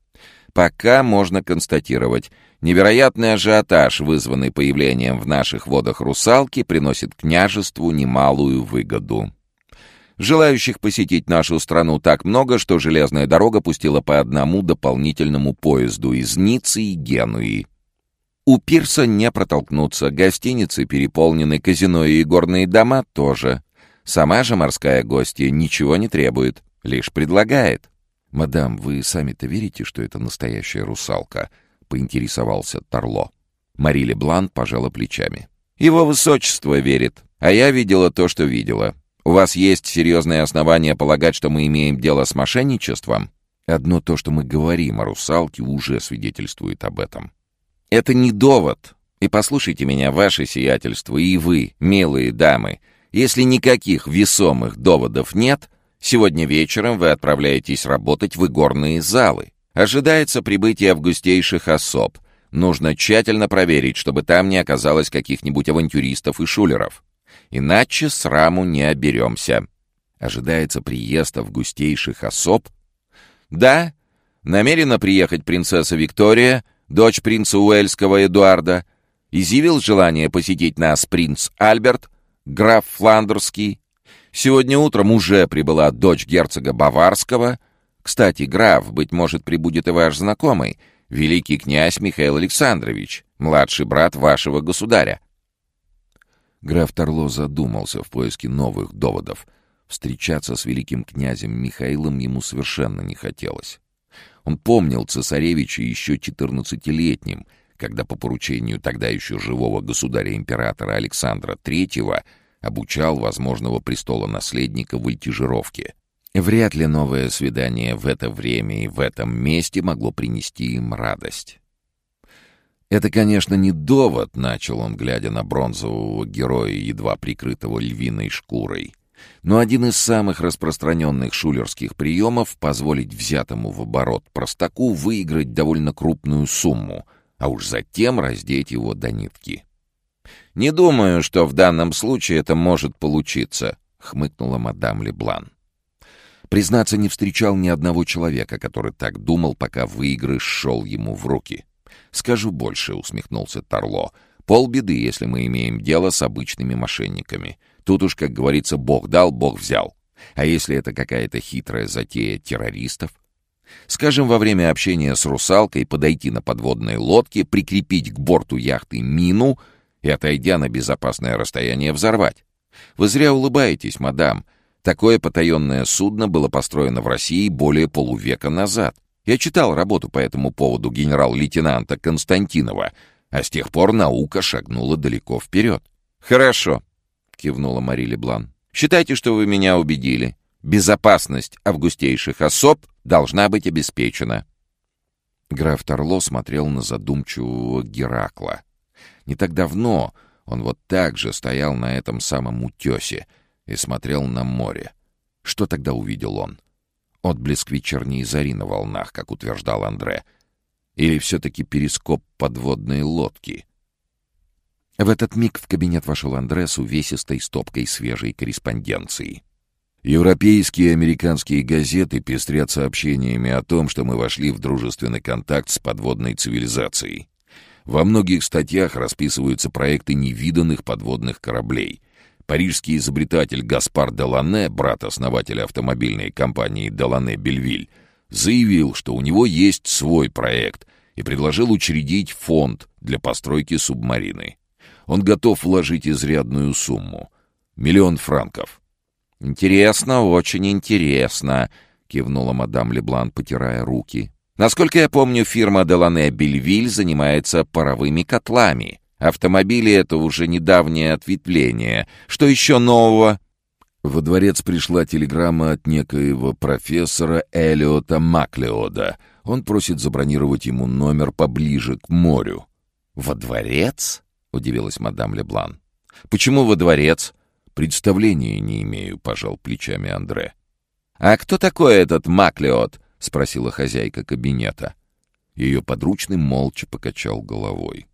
«Пока можно констатировать, невероятный ажиотаж, вызванный появлением в наших водах русалки, приносит княжеству немалую выгоду». Желающих посетить нашу страну так много, что железная дорога пустила по одному дополнительному поезду из Ниццы и Генуи. У пирса не протолкнуться, гостиницы переполнены, казино и горные дома тоже. Сама же морская гостья ничего не требует, лишь предлагает. «Мадам, вы сами-то верите, что это настоящая русалка?» — поинтересовался Торло. Мари Блан пожала плечами. «Его высочество верит, а я видела то, что видела. У вас есть серьезные основания полагать, что мы имеем дело с мошенничеством? Одно то, что мы говорим о русалке, уже свидетельствует об этом. Это не довод. И послушайте меня, ваше сиятельство, и вы, милые дамы. Если никаких весомых доводов нет, сегодня вечером вы отправляетесь работать в игорные залы. Ожидается прибытие августейших особ. Нужно тщательно проверить, чтобы там не оказалось каких-нибудь авантюристов и шулеров. Иначе сраму не оберемся. Ожидается приезд августейших особ? Да, намерена приехать принцесса Виктория, дочь принца Уэльского Эдуарда. Изъявил желание посетить нас принц Альберт, граф Фландерский. Сегодня утром уже прибыла дочь герцога Баварского. Кстати, граф, быть может, прибудет и ваш знакомый, великий князь Михаил Александрович, младший брат вашего государя. Граф Торло задумался в поиске новых доводов. Встречаться с великим князем Михаилом ему совершенно не хотелось. Он помнил цесаревича еще четырнадцатилетним, когда по поручению тогда еще живого государя-императора Александра III обучал возможного престола наследника вольтижировке. Вряд ли новое свидание в это время и в этом месте могло принести им радость. «Это, конечно, не довод», — начал он, глядя на бронзового героя, едва прикрытого львиной шкурой. Но один из самых распространенных шулерских приемов — позволить взятому в оборот простаку выиграть довольно крупную сумму, а уж затем раздеть его до нитки. «Не думаю, что в данном случае это может получиться», — хмыкнула мадам Леблан. Признаться, не встречал ни одного человека, который так думал, пока выигрыш шел ему в руки. «Скажу больше», — усмехнулся Торло. «Полбеды, если мы имеем дело с обычными мошенниками. Тут уж, как говорится, Бог дал, Бог взял. А если это какая-то хитрая затея террористов? Скажем, во время общения с русалкой подойти на подводной лодке, прикрепить к борту яхты мину и, отойдя на безопасное расстояние, взорвать. Вы зря улыбаетесь, мадам. Такое потаенное судно было построено в России более полувека назад. Я читал работу по этому поводу генерал-лейтенанта Константинова, а с тех пор наука шагнула далеко вперед. «Хорошо», — кивнула Мари Леблан. «Считайте, что вы меня убедили. Безопасность августейших особ должна быть обеспечена». Граф Торло смотрел на задумчивого Геракла. Не так давно он вот так же стоял на этом самом утесе и смотрел на море. Что тогда увидел он? Отблеск вечерней зари на волнах, как утверждал Андре. Или все-таки перископ подводной лодки? В этот миг в кабинет вошел Андре с увесистой стопкой свежей корреспонденции. Европейские и американские газеты пестрят сообщениями о том, что мы вошли в дружественный контакт с подводной цивилизацией. Во многих статьях расписываются проекты невиданных подводных кораблей — Парижский изобретатель Гаспар Делане, брат основателя автомобильной компании Делане Бельвиль, заявил, что у него есть свой проект и предложил учредить фонд для постройки субмарины. Он готов вложить изрядную сумму — миллион франков. «Интересно, очень интересно», — кивнула мадам Леблан, потирая руки. Насколько я помню, фирма Делане Бельвиль занимается паровыми котлами. Автомобили — это уже недавнее ответвление. Что еще нового?» Во дворец пришла телеграмма от некоего профессора Элиота Маклеода. Он просит забронировать ему номер поближе к морю. «Во дворец?» — удивилась мадам Леблан. «Почему во дворец?» «Представления не имею», — пожал плечами Андре. «А кто такой этот Маклеод?» — спросила хозяйка кабинета. Ее подручный молча покачал головой.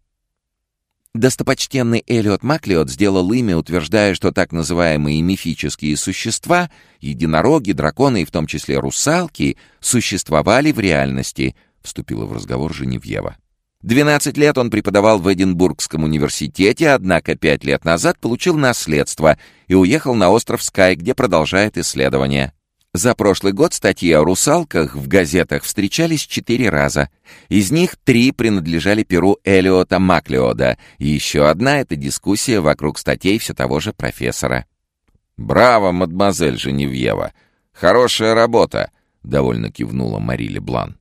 Достопочтенный Элиот Маклиот сделал имя, утверждая, что так называемые мифические существа, единороги, драконы и в том числе русалки, существовали в реальности, вступила в разговор Женевьева. Двенадцать лет он преподавал в Эдинбургском университете, однако пять лет назад получил наследство и уехал на остров Скай, где продолжает исследования. За прошлый год статьи о русалках в газетах встречались четыре раза. Из них три принадлежали перу Элиота Маклиода, и еще одна — это дискуссия вокруг статей все того же профессора. «Браво, мадемуазель Женевьева! Хорошая работа!» — довольно кивнула Мари Леблан.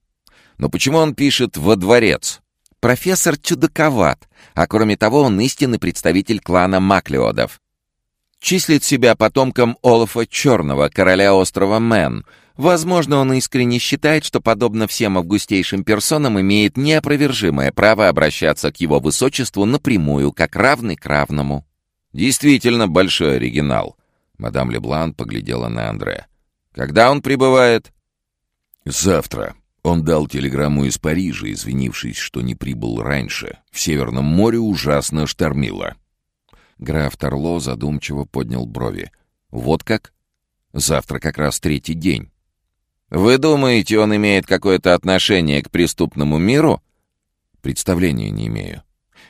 «Но почему он пишет «во дворец»?» Профессор чудаковат, а кроме того он истинный представитель клана Маклиодов числит себя потомком Олафа Черного, короля острова Мэн. Возможно, он искренне считает, что, подобно всем августейшим персонам, имеет неопровержимое право обращаться к его высочеству напрямую, как равный к равному. Действительно большой оригинал. Мадам Леблан поглядела на Андре. Когда он прибывает? Завтра. Он дал телеграмму из Парижа, извинившись, что не прибыл раньше. В Северном море ужасно штормило. Граф Торло задумчиво поднял брови. «Вот как? Завтра как раз третий день». «Вы думаете, он имеет какое-то отношение к преступному миру?» «Представления не имею.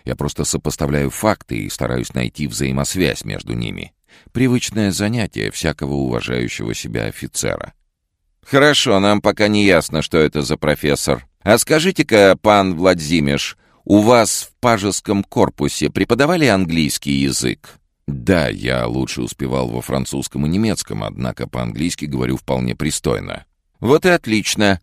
Я просто сопоставляю факты и стараюсь найти взаимосвязь между ними. Привычное занятие всякого уважающего себя офицера». «Хорошо, нам пока не ясно, что это за профессор. А скажите-ка, пан Владзимиш, у вас в пажеском корпусе преподавали английский язык? Да, я лучше успевал во французском и немецком, однако по-английски говорю вполне пристойно. Вот и отлично.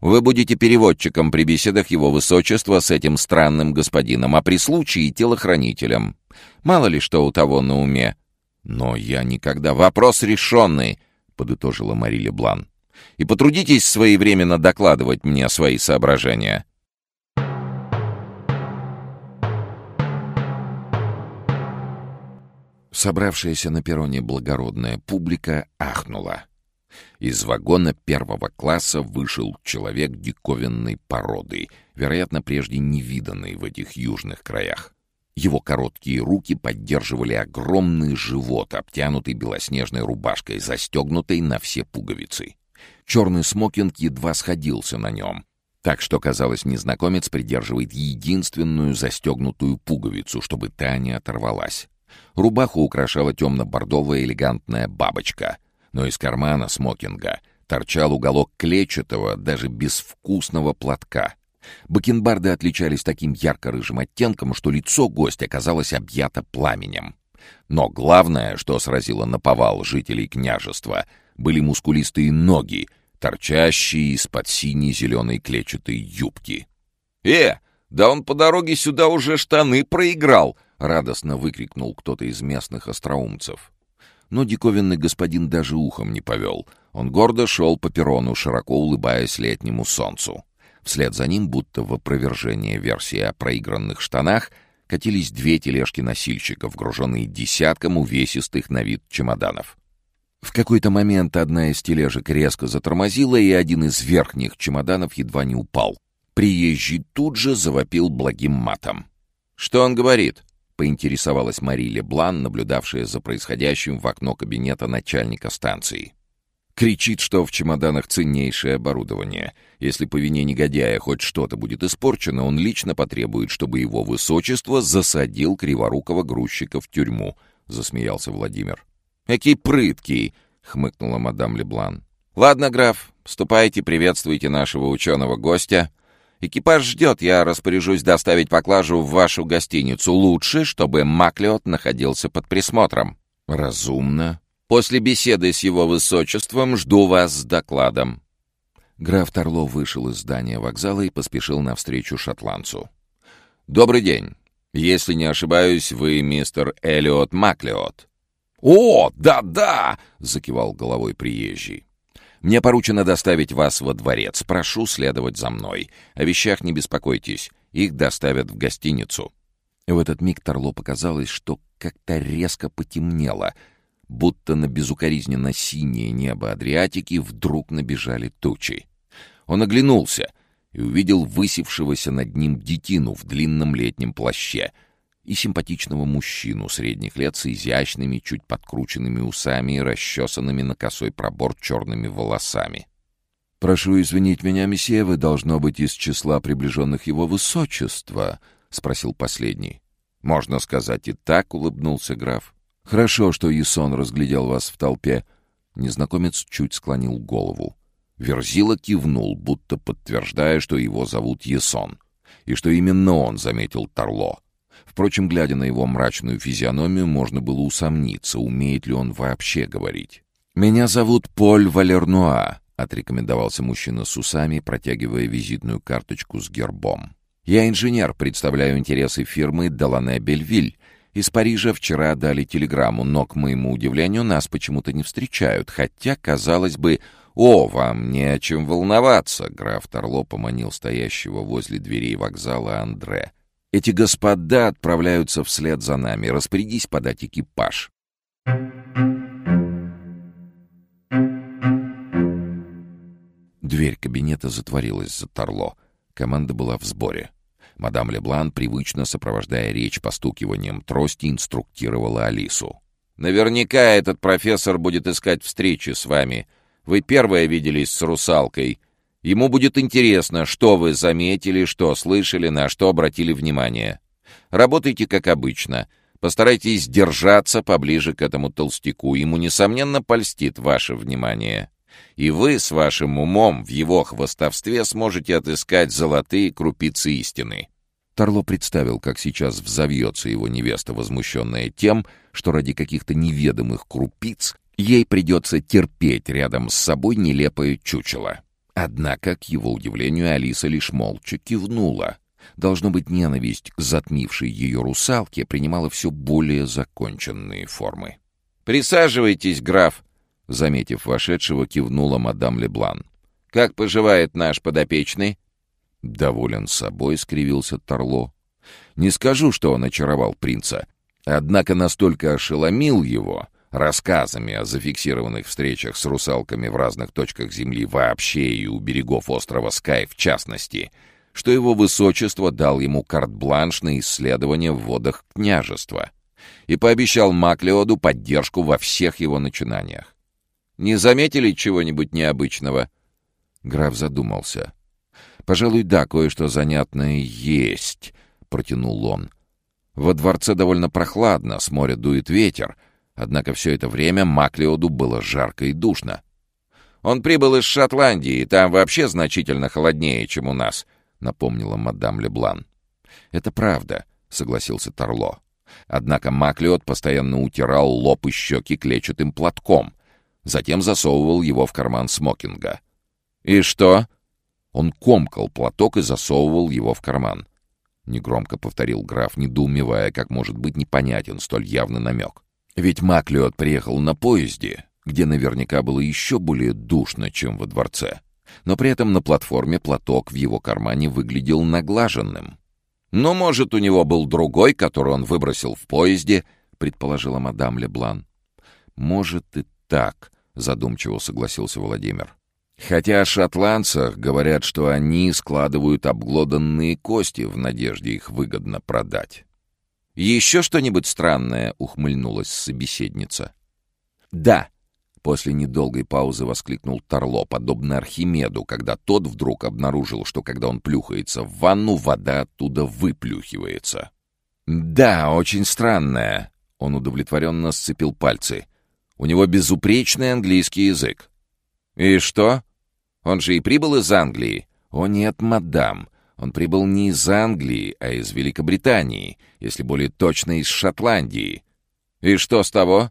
Вы будете переводчиком при беседах его высочества с этим странным господином, а при случае телохранителем. Мало ли что у того на уме. Но я никогда... Вопрос решенный, — подытожила Мари Леблан. И потрудитесь своевременно докладывать мне свои соображения. Собравшаяся на перроне благородная публика ахнула. Из вагона первого класса вышел человек диковинной породы, вероятно, прежде не виданный в этих южных краях. Его короткие руки поддерживали огромный живот, обтянутый белоснежной рубашкой, застегнутой на все пуговицы. Черный смокинг едва сходился на нем, так что, казалось, незнакомец придерживает единственную застегнутую пуговицу, чтобы та не оторвалась. Рубаху украшала темно-бордовая элегантная бабочка, но из кармана смокинга торчал уголок клетчатого, даже безвкусного платка. Бакенбарды отличались таким ярко-рыжим оттенком, что лицо гостя казалось объято пламенем. Но главное, что сразило на повал жителей княжества, были мускулистые ноги, торчащие из-под синей-зеленой клетчатой юбки. «Э, да он по дороге сюда уже штаны проиграл!» радостно выкрикнул кто-то из местных остроумцев. Но диковинный господин даже ухом не повел. Он гордо шел по перрону, широко улыбаясь летнему солнцу. Вслед за ним, будто в опровержение версии о проигранных штанах, катились две тележки носильщиков, груженные десятком увесистых на вид чемоданов. В какой-то момент одна из тележек резко затормозила, и один из верхних чемоданов едва не упал. Приезжий тут же завопил благим матом. «Что он говорит?» — поинтересовалась Мари Леблан, наблюдавшая за происходящим в окно кабинета начальника станции. Кричит, что в чемоданах ценнейшее оборудование. Если по вине негодяя хоть что-то будет испорчено, он лично потребует, чтобы его высочество засадил криворукого грузчика в тюрьму, — засмеялся Владимир. «Какие прыткий!» — хмыкнула мадам Леблан. «Ладно, граф, ступайте, приветствуйте нашего ученого гостя. Экипаж ждет, я распоряжусь доставить поклажу в вашу гостиницу. Лучше, чтобы Маклиот находился под присмотром». «Разумно». «После беседы с его высочеством жду вас с докладом». Граф Торло вышел из здания вокзала и поспешил навстречу шотландцу. «Добрый день. Если не ошибаюсь, вы мистер Элиот Маклиот». «О, да-да!» — закивал головой приезжий. «Мне поручено доставить вас во дворец. Прошу следовать за мной. О вещах не беспокойтесь. Их доставят в гостиницу». В этот миг Торло показалось, что как-то резко потемнело, будто на безукоризненно синее небо Адриатики вдруг набежали тучи. Он оглянулся и увидел высевшегося над ним детину в длинном летнем плаще и симпатичного мужчину средних лет с изящными, чуть подкрученными усами и расчесанными на косой пробор черными волосами. «Прошу извинить меня, месье, вы, должно быть, из числа приближенных его высочества», — спросил последний. «Можно сказать и так», — улыбнулся граф. «Хорошо, что Ясон разглядел вас в толпе». Незнакомец чуть склонил голову. Верзила кивнул, будто подтверждая, что его зовут Ясон, и что именно он заметил Торло. Впрочем, глядя на его мрачную физиономию, можно было усомниться, умеет ли он вообще говорить. «Меня зовут Поль Валернуа», — отрекомендовался мужчина с усами, протягивая визитную карточку с гербом. «Я инженер, представляю интересы фирмы Делане Бельвиль. Из Парижа вчера дали телеграмму, но, к моему удивлению, нас почему-то не встречают, хотя, казалось бы, «О, вам не о чем волноваться!» — граф Торло поманил стоящего возле дверей вокзала Андре. «Эти господа отправляются вслед за нами. Распорядись подать экипаж». Дверь кабинета затворилась за Торло. Команда была в сборе. Мадам Леблан, привычно сопровождая речь постукиванием трости, инструктировала Алису. «Наверняка этот профессор будет искать встречи с вами. Вы первая виделись с русалкой. Ему будет интересно, что вы заметили, что слышали, на что обратили внимание. Работайте как обычно. Постарайтесь держаться поближе к этому толстяку. Ему, несомненно, польстит ваше внимание. И вы с вашим умом в его хвостовстве сможете отыскать золотые крупицы истины». Торло представил, как сейчас взовьется его невеста, возмущенная тем, что ради каких-то неведомых крупиц ей придется терпеть рядом с собой нелепое чучело. Однако, к его удивлению, Алиса лишь молча кивнула. Должно быть, ненависть к затмившей ее русалке принимала все более законченные формы. «Присаживайтесь, граф!» Заметив вошедшего, кивнула мадам Леблан. «Как поживает наш подопечный?» «Доволен собой», — скривился Торло. «Не скажу, что он очаровал принца, однако настолько ошеломил его, рассказами о зафиксированных встречах с русалками в разных точках Земли вообще и у берегов острова Скай в частности, что его высочество дал ему карт-бланш на исследование в водах княжества и пообещал Маклеоду поддержку во всех его начинаниях. «Не заметили чего-нибудь необычного?» Граф задумался. «Пожалуй, да, кое-что занятное есть», — протянул он. «Во дворце довольно прохладно, с моря дует ветер, — Однако все это время Маклиоду было жарко и душно. «Он прибыл из Шотландии, там вообще значительно холоднее, чем у нас», — напомнила мадам Леблан. «Это правда», — согласился Торло. Однако Маклиот постоянно утирал лоб и щеки клетчатым платком, затем засовывал его в карман смокинга. «И что?» Он комкал платок и засовывал его в карман. Негромко повторил граф, недоумевая, как может быть непонятен столь явный намек. Ведь Маклиот приехал на поезде, где наверняка было еще более душно, чем во дворце. Но при этом на платформе платок в его кармане выглядел наглаженным. «Ну, может, у него был другой, который он выбросил в поезде», — предположила мадам Леблан. «Может и так», — задумчиво согласился Владимир. «Хотя о шотландцах говорят, что они складывают обглоданные кости в надежде их выгодно продать». «Еще что-нибудь странное?» — ухмыльнулась собеседница. «Да!» — после недолгой паузы воскликнул Торло, подобно Архимеду, когда тот вдруг обнаружил, что когда он плюхается в ванну, вода оттуда выплюхивается. «Да, очень странное!» — он удовлетворенно сцепил пальцы. «У него безупречный английский язык». «И что? Он же и прибыл из Англии?» «О нет, мадам, он прибыл не из Англии, а из Великобритании, если более точно, из Шотландии. И что с того?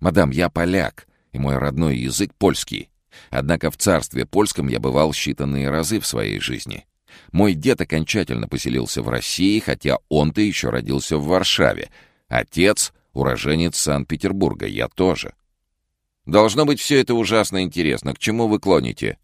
Мадам, я поляк, и мой родной язык польский. Однако в царстве польском я бывал считанные разы в своей жизни. Мой дед окончательно поселился в России, хотя он-то еще родился в Варшаве. Отец — уроженец Санкт-Петербурга, я тоже. Должно быть, все это ужасно интересно. К чему вы клоните?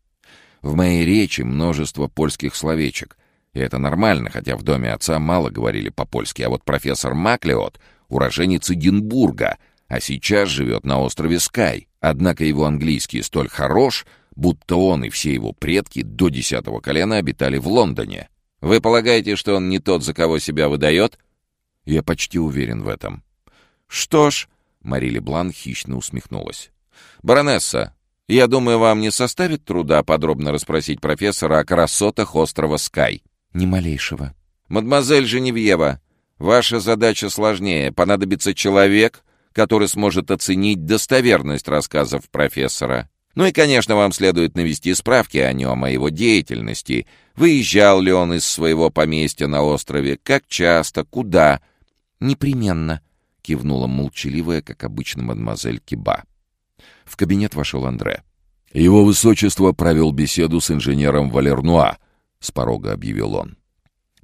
В моей речи множество польских словечек. И это нормально, хотя в доме отца мало говорили по-польски. А вот профессор Маклеот — уроженец Эдинбурга, а сейчас живет на острове Скай. Однако его английский столь хорош, будто он и все его предки до десятого колена обитали в Лондоне. Вы полагаете, что он не тот, за кого себя выдает? Я почти уверен в этом. Что ж, Марили Блан хищно усмехнулась. «Баронесса, я думаю, вам не составит труда подробно расспросить профессора о красотах острова Скай». «Ни малейшего». «Мадемуазель Женевьева, ваша задача сложнее. Понадобится человек, который сможет оценить достоверность рассказов профессора. Ну и, конечно, вам следует навести справки о нем, о его деятельности. Выезжал ли он из своего поместья на острове, как часто, куда?» «Непременно», — кивнула молчаливая, как обычно, мадемуазель Киба. В кабинет вошел Андре. «Его высочество провел беседу с инженером Валернуа», — с порога объявил он.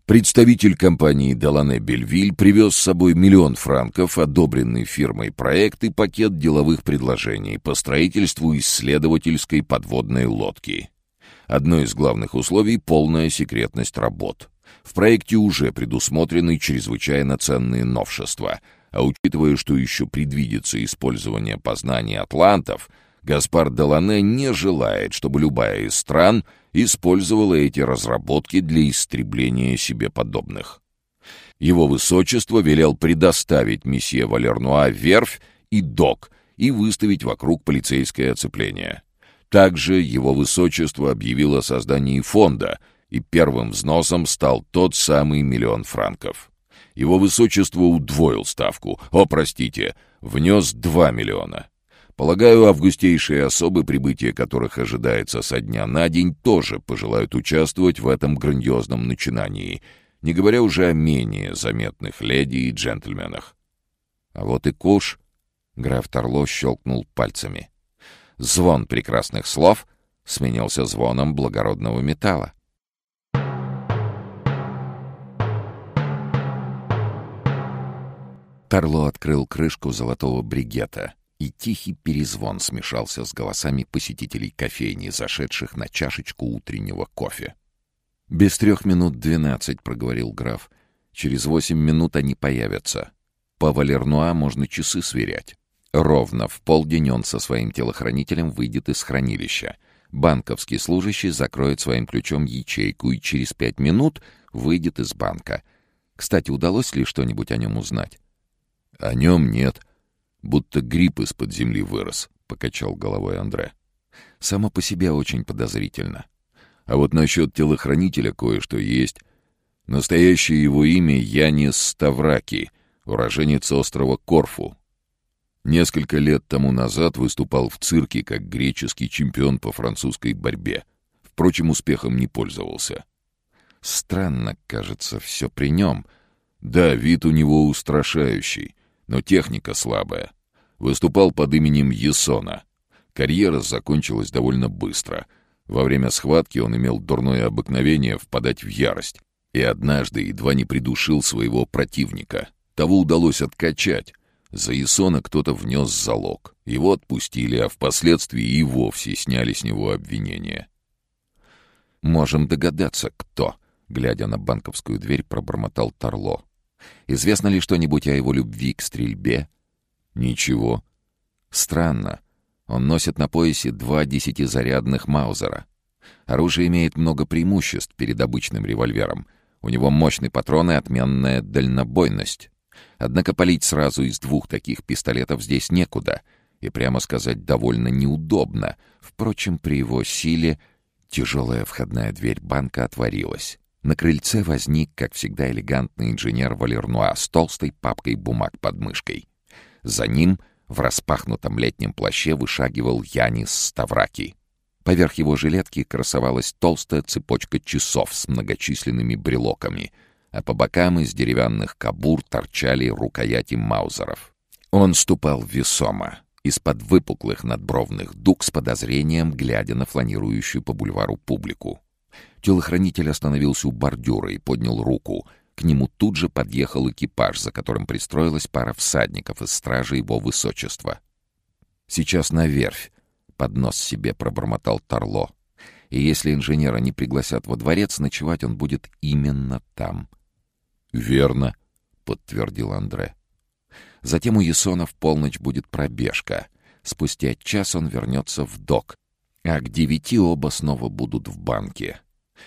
Представитель компании «Делане Бельвиль» привез с собой миллион франков, одобренный фирмой проект и пакет деловых предложений по строительству исследовательской подводной лодки. Одно из главных условий — полная секретность работ. В проекте уже предусмотрены чрезвычайно ценные новшества — а учитывая, что еще предвидится использование познаний атлантов, Гаспар Делане не желает, чтобы любая из стран использовала эти разработки для истребления себе подобных. Его высочество велел предоставить месье Валернуа верфь и док и выставить вокруг полицейское оцепление. Также его высочество объявило о создании фонда, и первым взносом стал тот самый миллион франков. Его высочество удвоил ставку. О, простите, внес 2 миллиона. Полагаю, августейшие особы, прибытие которых ожидается со дня на день, тоже пожелают участвовать в этом грандиозном начинании, не говоря уже о менее заметных леди и джентльменах. А вот и куш. Граф Торло щелкнул пальцами. Звон прекрасных слов сменился звоном благородного металла. Тарло открыл крышку золотого бригета, и тихий перезвон смешался с голосами посетителей кофейни, зашедших на чашечку утреннего кофе. «Без трех минут двенадцать», — проговорил граф. «Через восемь минут они появятся. По Валернуа можно часы сверять. Ровно в полдень он со своим телохранителем выйдет из хранилища. Банковский служащий закроет своим ключом ячейку и через пять минут выйдет из банка. Кстати, удалось ли что-нибудь о нем узнать?» «О нем нет. Будто гриб из-под земли вырос», — покачал головой Андре. «Само по себе очень подозрительно. А вот насчет телохранителя кое-что есть. Настоящее его имя Янис Ставраки, уроженец острова Корфу. Несколько лет тому назад выступал в цирке как греческий чемпион по французской борьбе. Впрочем, успехом не пользовался. Странно, кажется, все при нем. Да, вид у него устрашающий но техника слабая. Выступал под именем Есона. Карьера закончилась довольно быстро. Во время схватки он имел дурное обыкновение впадать в ярость. И однажды едва не придушил своего противника. Того удалось откачать. За Есона кто-то внес залог. Его отпустили, а впоследствии и вовсе сняли с него обвинения. «Можем догадаться, кто», — глядя на банковскую дверь, пробормотал Тарло. Известно ли что-нибудь о его любви к стрельбе? Ничего. Странно. Он носит на поясе два десятизарядных Маузера. Оружие имеет много преимуществ перед обычным револьвером. У него мощный патрон и отменная дальнобойность. Однако палить сразу из двух таких пистолетов здесь некуда, и, прямо сказать, довольно неудобно. Впрочем, при его силе тяжелая входная дверь банка отворилась. На крыльце возник, как всегда, элегантный инженер Валернуа с толстой папкой бумаг под мышкой. За ним в распахнутом летнем плаще вышагивал Янис Ставраки. Поверх его жилетки красовалась толстая цепочка часов с многочисленными брелоками, а по бокам из деревянных кабур торчали рукояти маузеров. Он ступал весомо, из-под выпуклых надбровных дуг с подозрением, глядя на фланирующую по бульвару публику. Телохранитель остановился у бордюра и поднял руку. К нему тут же подъехал экипаж, за которым пристроилась пара всадников из стражи его высочества. «Сейчас на верфь», — под нос себе пробормотал Тарло. «И если инженера не пригласят во дворец, ночевать он будет именно там». «Верно», — подтвердил Андре. Затем у Ясона в полночь будет пробежка. Спустя час он вернется в док. А к девяти оба снова будут в банке.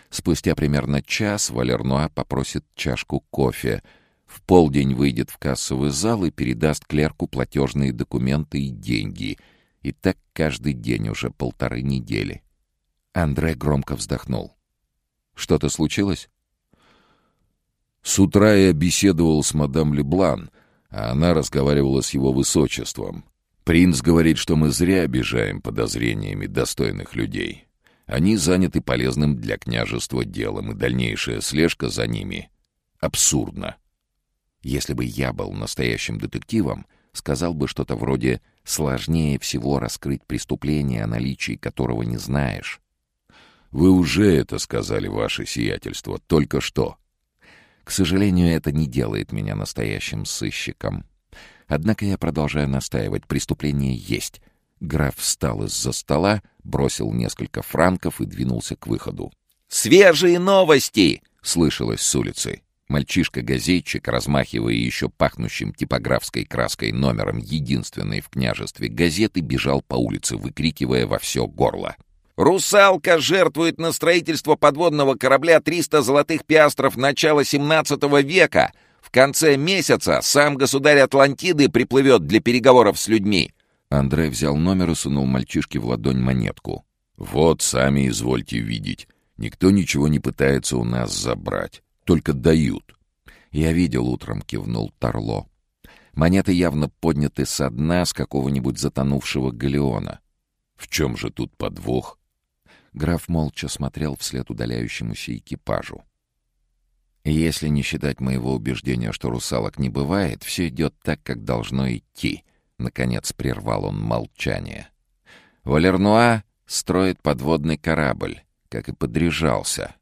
Спустя примерно час Валернуа попросит чашку кофе. В полдень выйдет в кассовый зал и передаст клерку платежные документы и деньги. И так каждый день уже полторы недели. Андре громко вздохнул. «Что-то случилось?» С утра я беседовал с мадам Леблан — а она разговаривала с его высочеством. Принц говорит, что мы зря обижаем подозрениями достойных людей. Они заняты полезным для княжества делом, и дальнейшая слежка за ними абсурдна. Если бы я был настоящим детективом, сказал бы что-то вроде «сложнее всего раскрыть преступление, о наличии которого не знаешь». «Вы уже это сказали, ваше сиятельство, только что», к сожалению, это не делает меня настоящим сыщиком. Однако я продолжаю настаивать, преступление есть. Граф встал из-за стола, бросил несколько франков и двинулся к выходу. «Свежие новости!» — слышалось с улицы. Мальчишка-газетчик, размахивая еще пахнущим типографской краской номером единственной в княжестве газеты, бежал по улице, выкрикивая во все горло. Русалка жертвует на строительство подводного корабля 300 золотых пиастров начала 17 века. В конце месяца сам государь Атлантиды приплывет для переговоров с людьми. Андрей взял номер и сунул мальчишке в ладонь монетку. «Вот, сами извольте видеть. Никто ничего не пытается у нас забрать. Только дают». «Я видел утром», — кивнул Тарло. «Монеты явно подняты со дна с какого-нибудь затонувшего галеона». «В чем же тут подвох?» Граф молча смотрел вслед удаляющемуся экипажу. «Если не считать моего убеждения, что русалок не бывает, все идет так, как должно идти», — наконец прервал он молчание. «Валернуа строит подводный корабль, как и подряжался.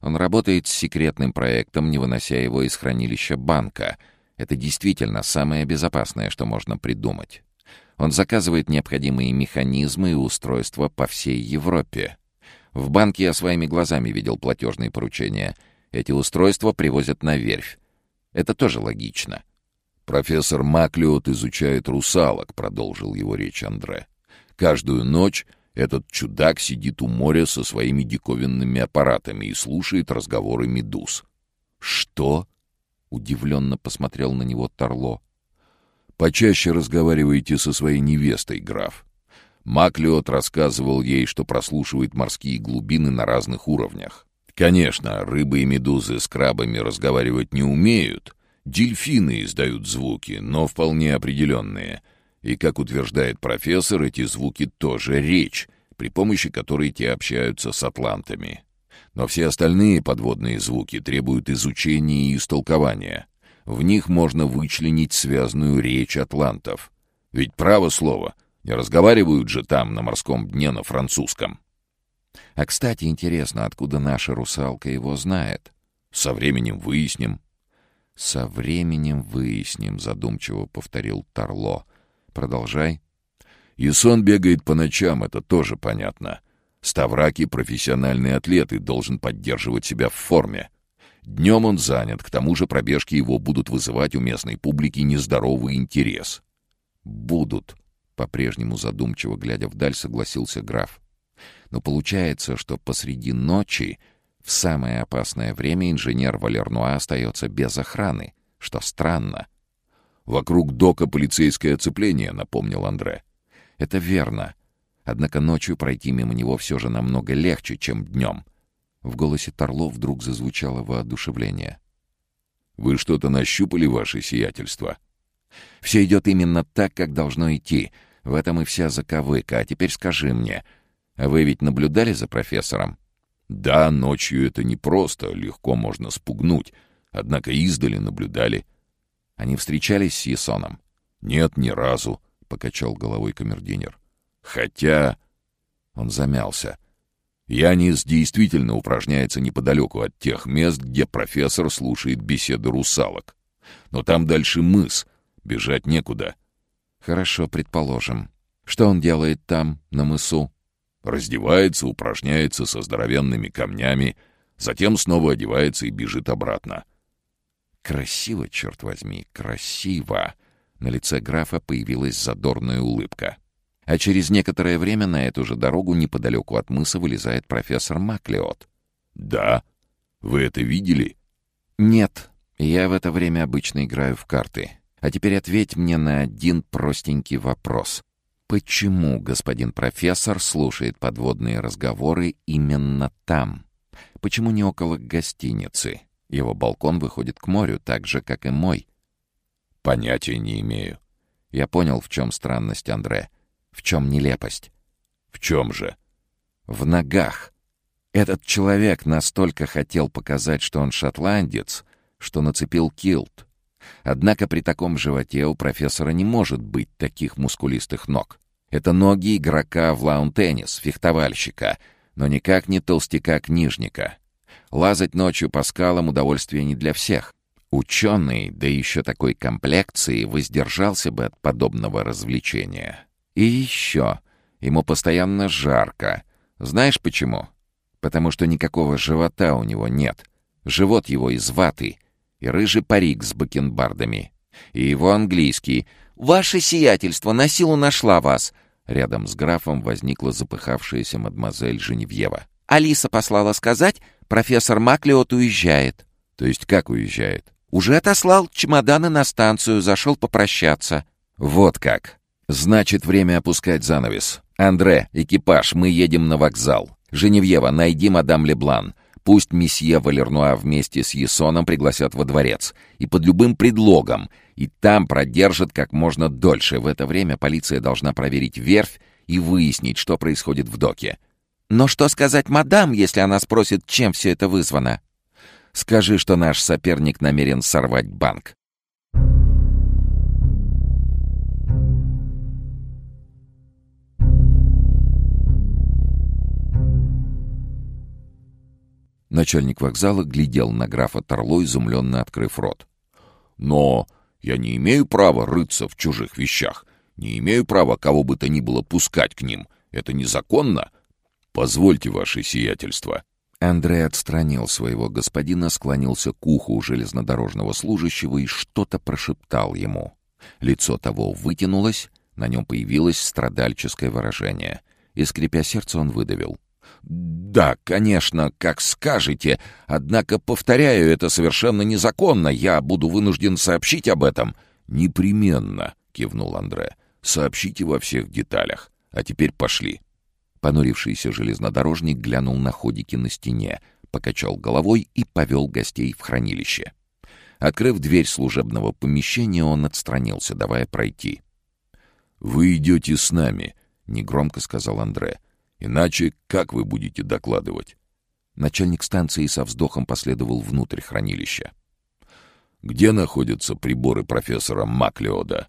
Он работает с секретным проектом, не вынося его из хранилища банка. Это действительно самое безопасное, что можно придумать. Он заказывает необходимые механизмы и устройства по всей Европе. В банке я своими глазами видел платежные поручения. Эти устройства привозят на верфь. Это тоже логично. «Профессор Маклиот изучает русалок», — продолжил его речь Андре. «Каждую ночь этот чудак сидит у моря со своими диковинными аппаратами и слушает разговоры медуз». «Что?» — удивленно посмотрел на него Торло. «Почаще разговаривайте со своей невестой, граф. Маклиот рассказывал ей, что прослушивает морские глубины на разных уровнях. Конечно, рыбы и медузы с крабами разговаривать не умеют. Дельфины издают звуки, но вполне определенные. И, как утверждает профессор, эти звуки тоже речь, при помощи которой те общаются с атлантами. Но все остальные подводные звуки требуют изучения и истолкования. В них можно вычленить связанную речь атлантов. Ведь право слово — не разговаривают же там, на морском дне, на французском. А, кстати, интересно, откуда наша русалка его знает? Со временем выясним. Со временем выясним, задумчиво повторил Тарло. Продолжай. И сон бегает по ночам, это тоже понятно. Ставраки — профессиональный атлет и должен поддерживать себя в форме. Днем он занят, к тому же пробежки его будут вызывать у местной публики нездоровый интерес. «Будут», по-прежнему задумчиво глядя вдаль, согласился граф. Но получается, что посреди ночи, в самое опасное время, инженер Валернуа остается без охраны, что странно. «Вокруг дока полицейское оцепление», — напомнил Андре. «Это верно. Однако ночью пройти мимо него все же намного легче, чем днем». В голосе Торло вдруг зазвучало воодушевление. «Вы что-то нащупали, ваше сиятельство?» Все идет именно так, как должно идти. В этом и вся заковыка. А теперь скажи мне, а вы ведь наблюдали за профессором? Да, ночью это непросто, легко можно спугнуть. Однако издали наблюдали. Они встречались с Ясоном? Нет, ни разу. покачал головой камердинер. «Хотя...» Он замялся. Янис действительно упражняется неподалеку от тех мест, где профессор слушает беседы русалок. Но там дальше мыс, бежать некуда. Хорошо, предположим. Что он делает там, на мысу? Раздевается, упражняется со здоровенными камнями, затем снова одевается и бежит обратно. Красиво, черт возьми, красиво. На лице графа появилась задорная улыбка. А через некоторое время на эту же дорогу неподалеку от мыса вылезает профессор Маклеот. «Да? Вы это видели?» «Нет. Я в это время обычно играю в карты. А теперь ответь мне на один простенький вопрос. Почему господин профессор слушает подводные разговоры именно там? Почему не около гостиницы? Его балкон выходит к морю, так же, как и мой». «Понятия не имею». Я понял, в чем странность, Андре. В чем нелепость? В чем же? В ногах. Этот человек настолько хотел показать, что он шотландец, что нацепил килт. Однако при таком животе у профессора не может быть таких мускулистых ног. Это ноги игрока в лаун-теннис, фехтовальщика, но никак не толстяка-книжника. Лазать ночью по скалам удовольствие не для всех. Ученый, да еще такой комплекции, воздержался бы от подобного развлечения. И еще. Ему постоянно жарко. Знаешь почему? Потому что никакого живота у него нет. Живот его из ваты. И рыжий парик с бакенбардами. И его английский. «Ваше сиятельство, на силу нашла вас!» Рядом с графом возникла запыхавшаяся мадемуазель Женевьева. «Алиса послала сказать, профессор Маклиот уезжает». «То есть как уезжает?» «Уже отослал чемоданы на станцию, зашел попрощаться». «Вот как!» «Значит, время опускать занавес. Андре, экипаж, мы едем на вокзал. Женевьева, найди мадам Леблан. Пусть месье Валернуа вместе с Есоном пригласят во дворец. И под любым предлогом. И там продержат как можно дольше. В это время полиция должна проверить верфь и выяснить, что происходит в доке. Но что сказать мадам, если она спросит, чем все это вызвано? Скажи, что наш соперник намерен сорвать банк. Начальник вокзала глядел на графа Торло, изумленно открыв рот. «Но я не имею права рыться в чужих вещах, не имею права кого бы то ни было пускать к ним. Это незаконно. Позвольте ваше сиятельство». Андрей отстранил своего господина, склонился к уху железнодорожного служащего и что-то прошептал ему. Лицо того вытянулось, на нем появилось страдальческое выражение. И, скрипя сердце, он выдавил. «Да, конечно, как скажете. Однако, повторяю, это совершенно незаконно. Я буду вынужден сообщить об этом». «Непременно», — кивнул Андре. «Сообщите во всех деталях. А теперь пошли». Понурившийся железнодорожник глянул на ходики на стене, покачал головой и повел гостей в хранилище. Открыв дверь служебного помещения, он отстранился, давая пройти. «Вы идете с нами», — негромко сказал Андре. Иначе как вы будете докладывать?» Начальник станции со вздохом последовал внутрь хранилища. «Где находятся приборы профессора Маклеода?»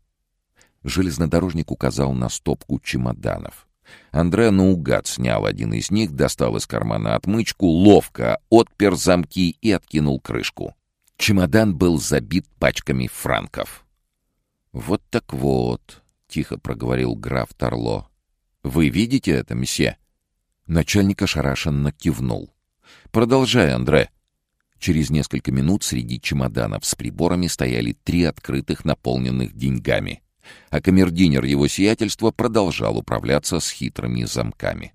Железнодорожник указал на стопку чемоданов. Андре наугад снял один из них, достал из кармана отмычку, ловко отпер замки и откинул крышку. Чемодан был забит пачками франков. «Вот так вот», — тихо проговорил граф Торло. «Вы видите это, месье?» Начальник ошарашенно кивнул. «Продолжай, Андре». Через несколько минут среди чемоданов с приборами стояли три открытых, наполненных деньгами. А камердинер его сиятельства продолжал управляться с хитрыми замками.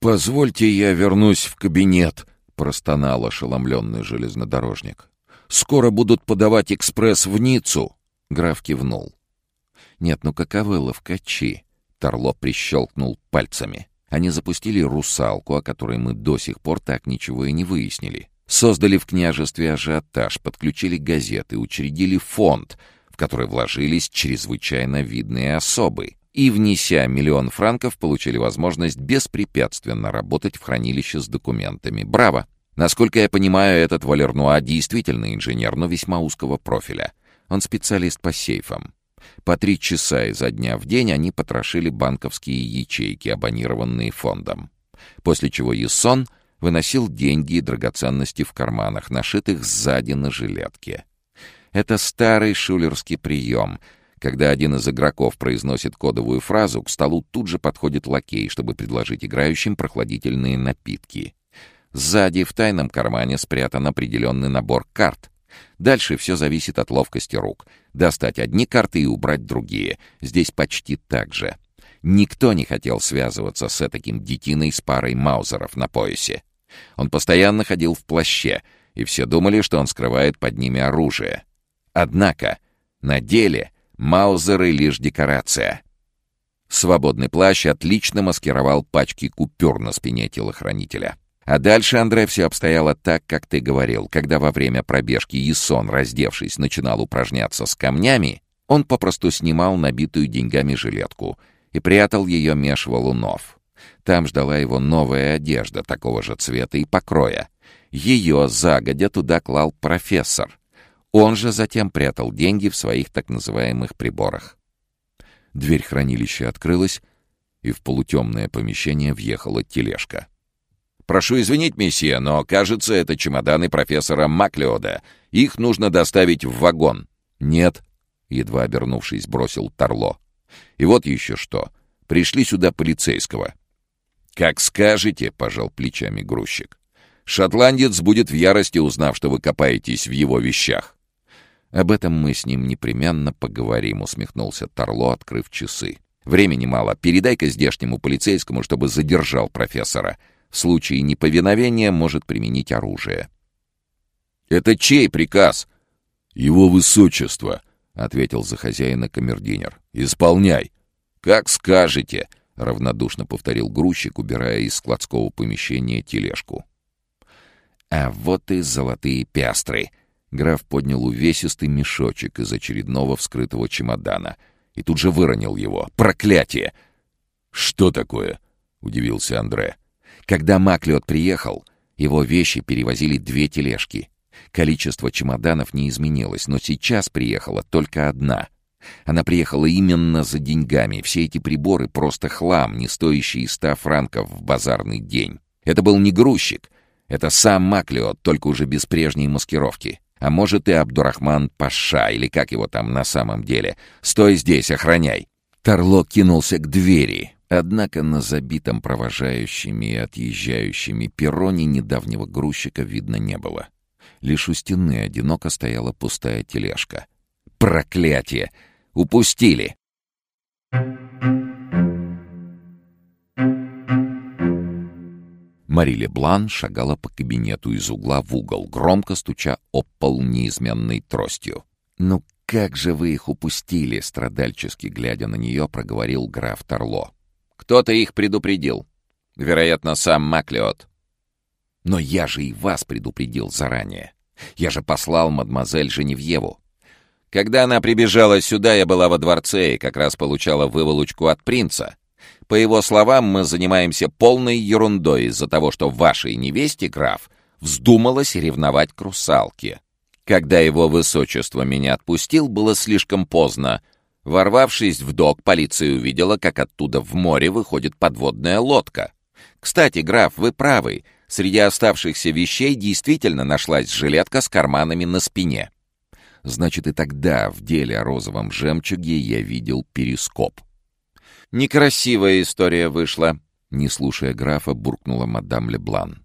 «Позвольте, я вернусь в кабинет», — простонал ошеломленный железнодорожник. «Скоро будут подавать экспресс в Ниццу». Граф кивнул. «Нет, ну каковы ловкачи?» Торло прищелкнул пальцами. Они запустили русалку, о которой мы до сих пор так ничего и не выяснили. Создали в княжестве ажиотаж, подключили газеты, учредили фонд, в который вложились чрезвычайно видные особы. И, внеся миллион франков, получили возможность беспрепятственно работать в хранилище с документами. Браво! Насколько я понимаю, этот Валернуа действительно инженер, но весьма узкого профиля. Он специалист по сейфам. По три часа изо дня в день они потрошили банковские ячейки, абонированные фондом. После чего Ясон выносил деньги и драгоценности в карманах, нашитых сзади на жилетке. Это старый шулерский прием. Когда один из игроков произносит кодовую фразу, к столу тут же подходит лакей, чтобы предложить играющим прохладительные напитки. Сзади в тайном кармане спрятан определенный набор карт. Дальше все зависит от ловкости рук. Достать одни карты и убрать другие. Здесь почти так же. Никто не хотел связываться с этаким детиной с парой маузеров на поясе. Он постоянно ходил в плаще, и все думали, что он скрывает под ними оружие. Однако, на деле, маузеры — лишь декорация. Свободный плащ отлично маскировал пачки купюр на спине телохранителя. А дальше, Андре, все обстояло так, как ты говорил. Когда во время пробежки Исон, раздевшись, начинал упражняться с камнями, он попросту снимал набитую деньгами жилетку и прятал ее меж валунов. Там ждала его новая одежда такого же цвета и покроя. Ее загодя туда клал профессор. Он же затем прятал деньги в своих так называемых приборах. Дверь хранилища открылась, и в полутемное помещение въехала тележка. «Прошу извинить, месье, но, кажется, это чемоданы профессора Маклеода. Их нужно доставить в вагон». «Нет», — едва обернувшись, бросил Торло. «И вот еще что. Пришли сюда полицейского». «Как скажете», — пожал плечами грузчик. «Шотландец будет в ярости, узнав, что вы копаетесь в его вещах». «Об этом мы с ним непременно поговорим», — усмехнулся Торло, открыв часы. «Времени мало. Передай-ка здешнему полицейскому, чтобы задержал профессора. Случае неповиновения может применить оружие. «Это чей приказ?» «Его высочество», — ответил за хозяина камердинер. «Исполняй». «Как скажете», — равнодушно повторил грузчик, убирая из складского помещения тележку. «А вот и золотые пястры!» Граф поднял увесистый мешочек из очередного вскрытого чемодана и тут же выронил его. «Проклятие!» «Что такое?» — удивился Андре. Когда Маклиот приехал, его вещи перевозили две тележки. Количество чемоданов не изменилось, но сейчас приехала только одна. Она приехала именно за деньгами. Все эти приборы — просто хлам, не стоящий ста франков в базарный день. Это был не грузчик. Это сам Маклиот, только уже без прежней маскировки. А может и Абдурахман Паша, или как его там на самом деле. Стой здесь, охраняй. Тарло кинулся к двери, Однако на забитом провожающими и отъезжающими перроне недавнего грузчика видно не было. Лишь у стены одиноко стояла пустая тележка. «Проклятие! Упустили!» Мари Блан шагала по кабинету из угла в угол, громко стуча об пол неизменной тростью. «Ну как же вы их упустили?» — страдальчески глядя на нее, проговорил граф Торло. Кто-то их предупредил. Вероятно, сам Маклеот. Но я же и вас предупредил заранее. Я же послал мадемуазель Женевьеву. Когда она прибежала сюда, я была во дворце и как раз получала выволочку от принца. По его словам, мы занимаемся полной ерундой из-за того, что вашей невесте, граф, вздумалось ревновать к русалке. Когда его высочество меня отпустил, было слишком поздно — Ворвавшись в док, полиция увидела, как оттуда в море выходит подводная лодка. Кстати, граф, вы правы. Среди оставшихся вещей действительно нашлась жилетка с карманами на спине. Значит, и тогда в деле о розовом жемчуге я видел перископ. Некрасивая история вышла, не слушая графа, буркнула мадам Леблан.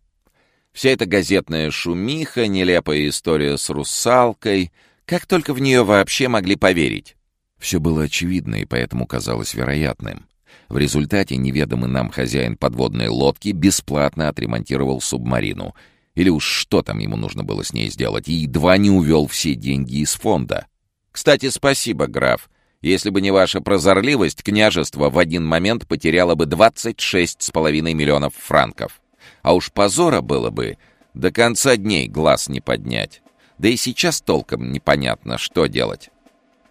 Вся эта газетная шумиха, нелепая история с русалкой, как только в нее вообще могли поверить. Все было очевидно и поэтому казалось вероятным. В результате неведомый нам хозяин подводной лодки бесплатно отремонтировал субмарину. Или уж что там ему нужно было с ней сделать, и едва не увел все деньги из фонда. «Кстати, спасибо, граф. Если бы не ваша прозорливость, княжество в один момент потеряло бы 26,5 миллионов франков. А уж позора было бы до конца дней глаз не поднять. Да и сейчас толком непонятно, что делать».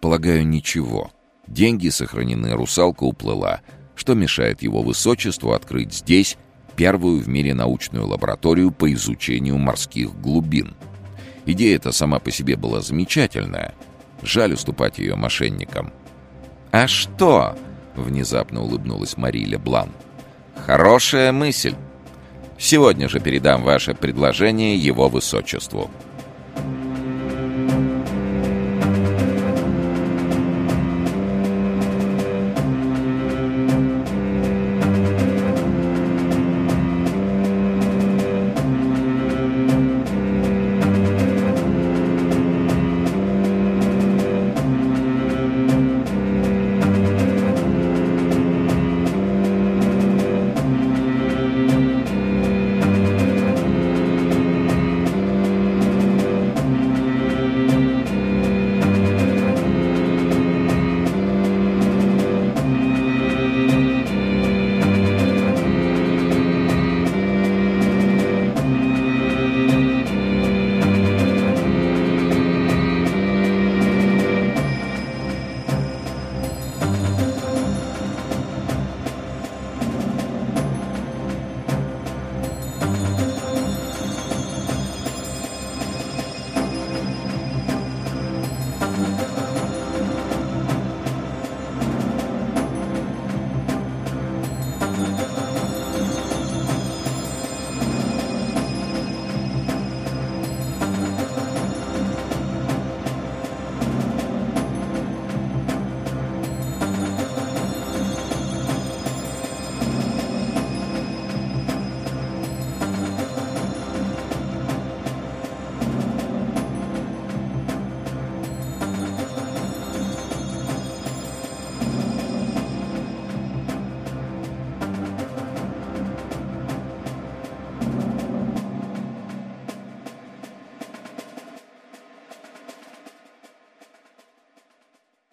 Полагаю, ничего. Деньги сохранены, русалка уплыла. Что мешает его высочеству открыть здесь первую в мире научную лабораторию по изучению морских глубин? Идея эта сама по себе была замечательная. Жаль уступать ее мошенникам. «А что?» — внезапно улыбнулась Мария Блан. «Хорошая мысль. Сегодня же передам ваше предложение его высочеству».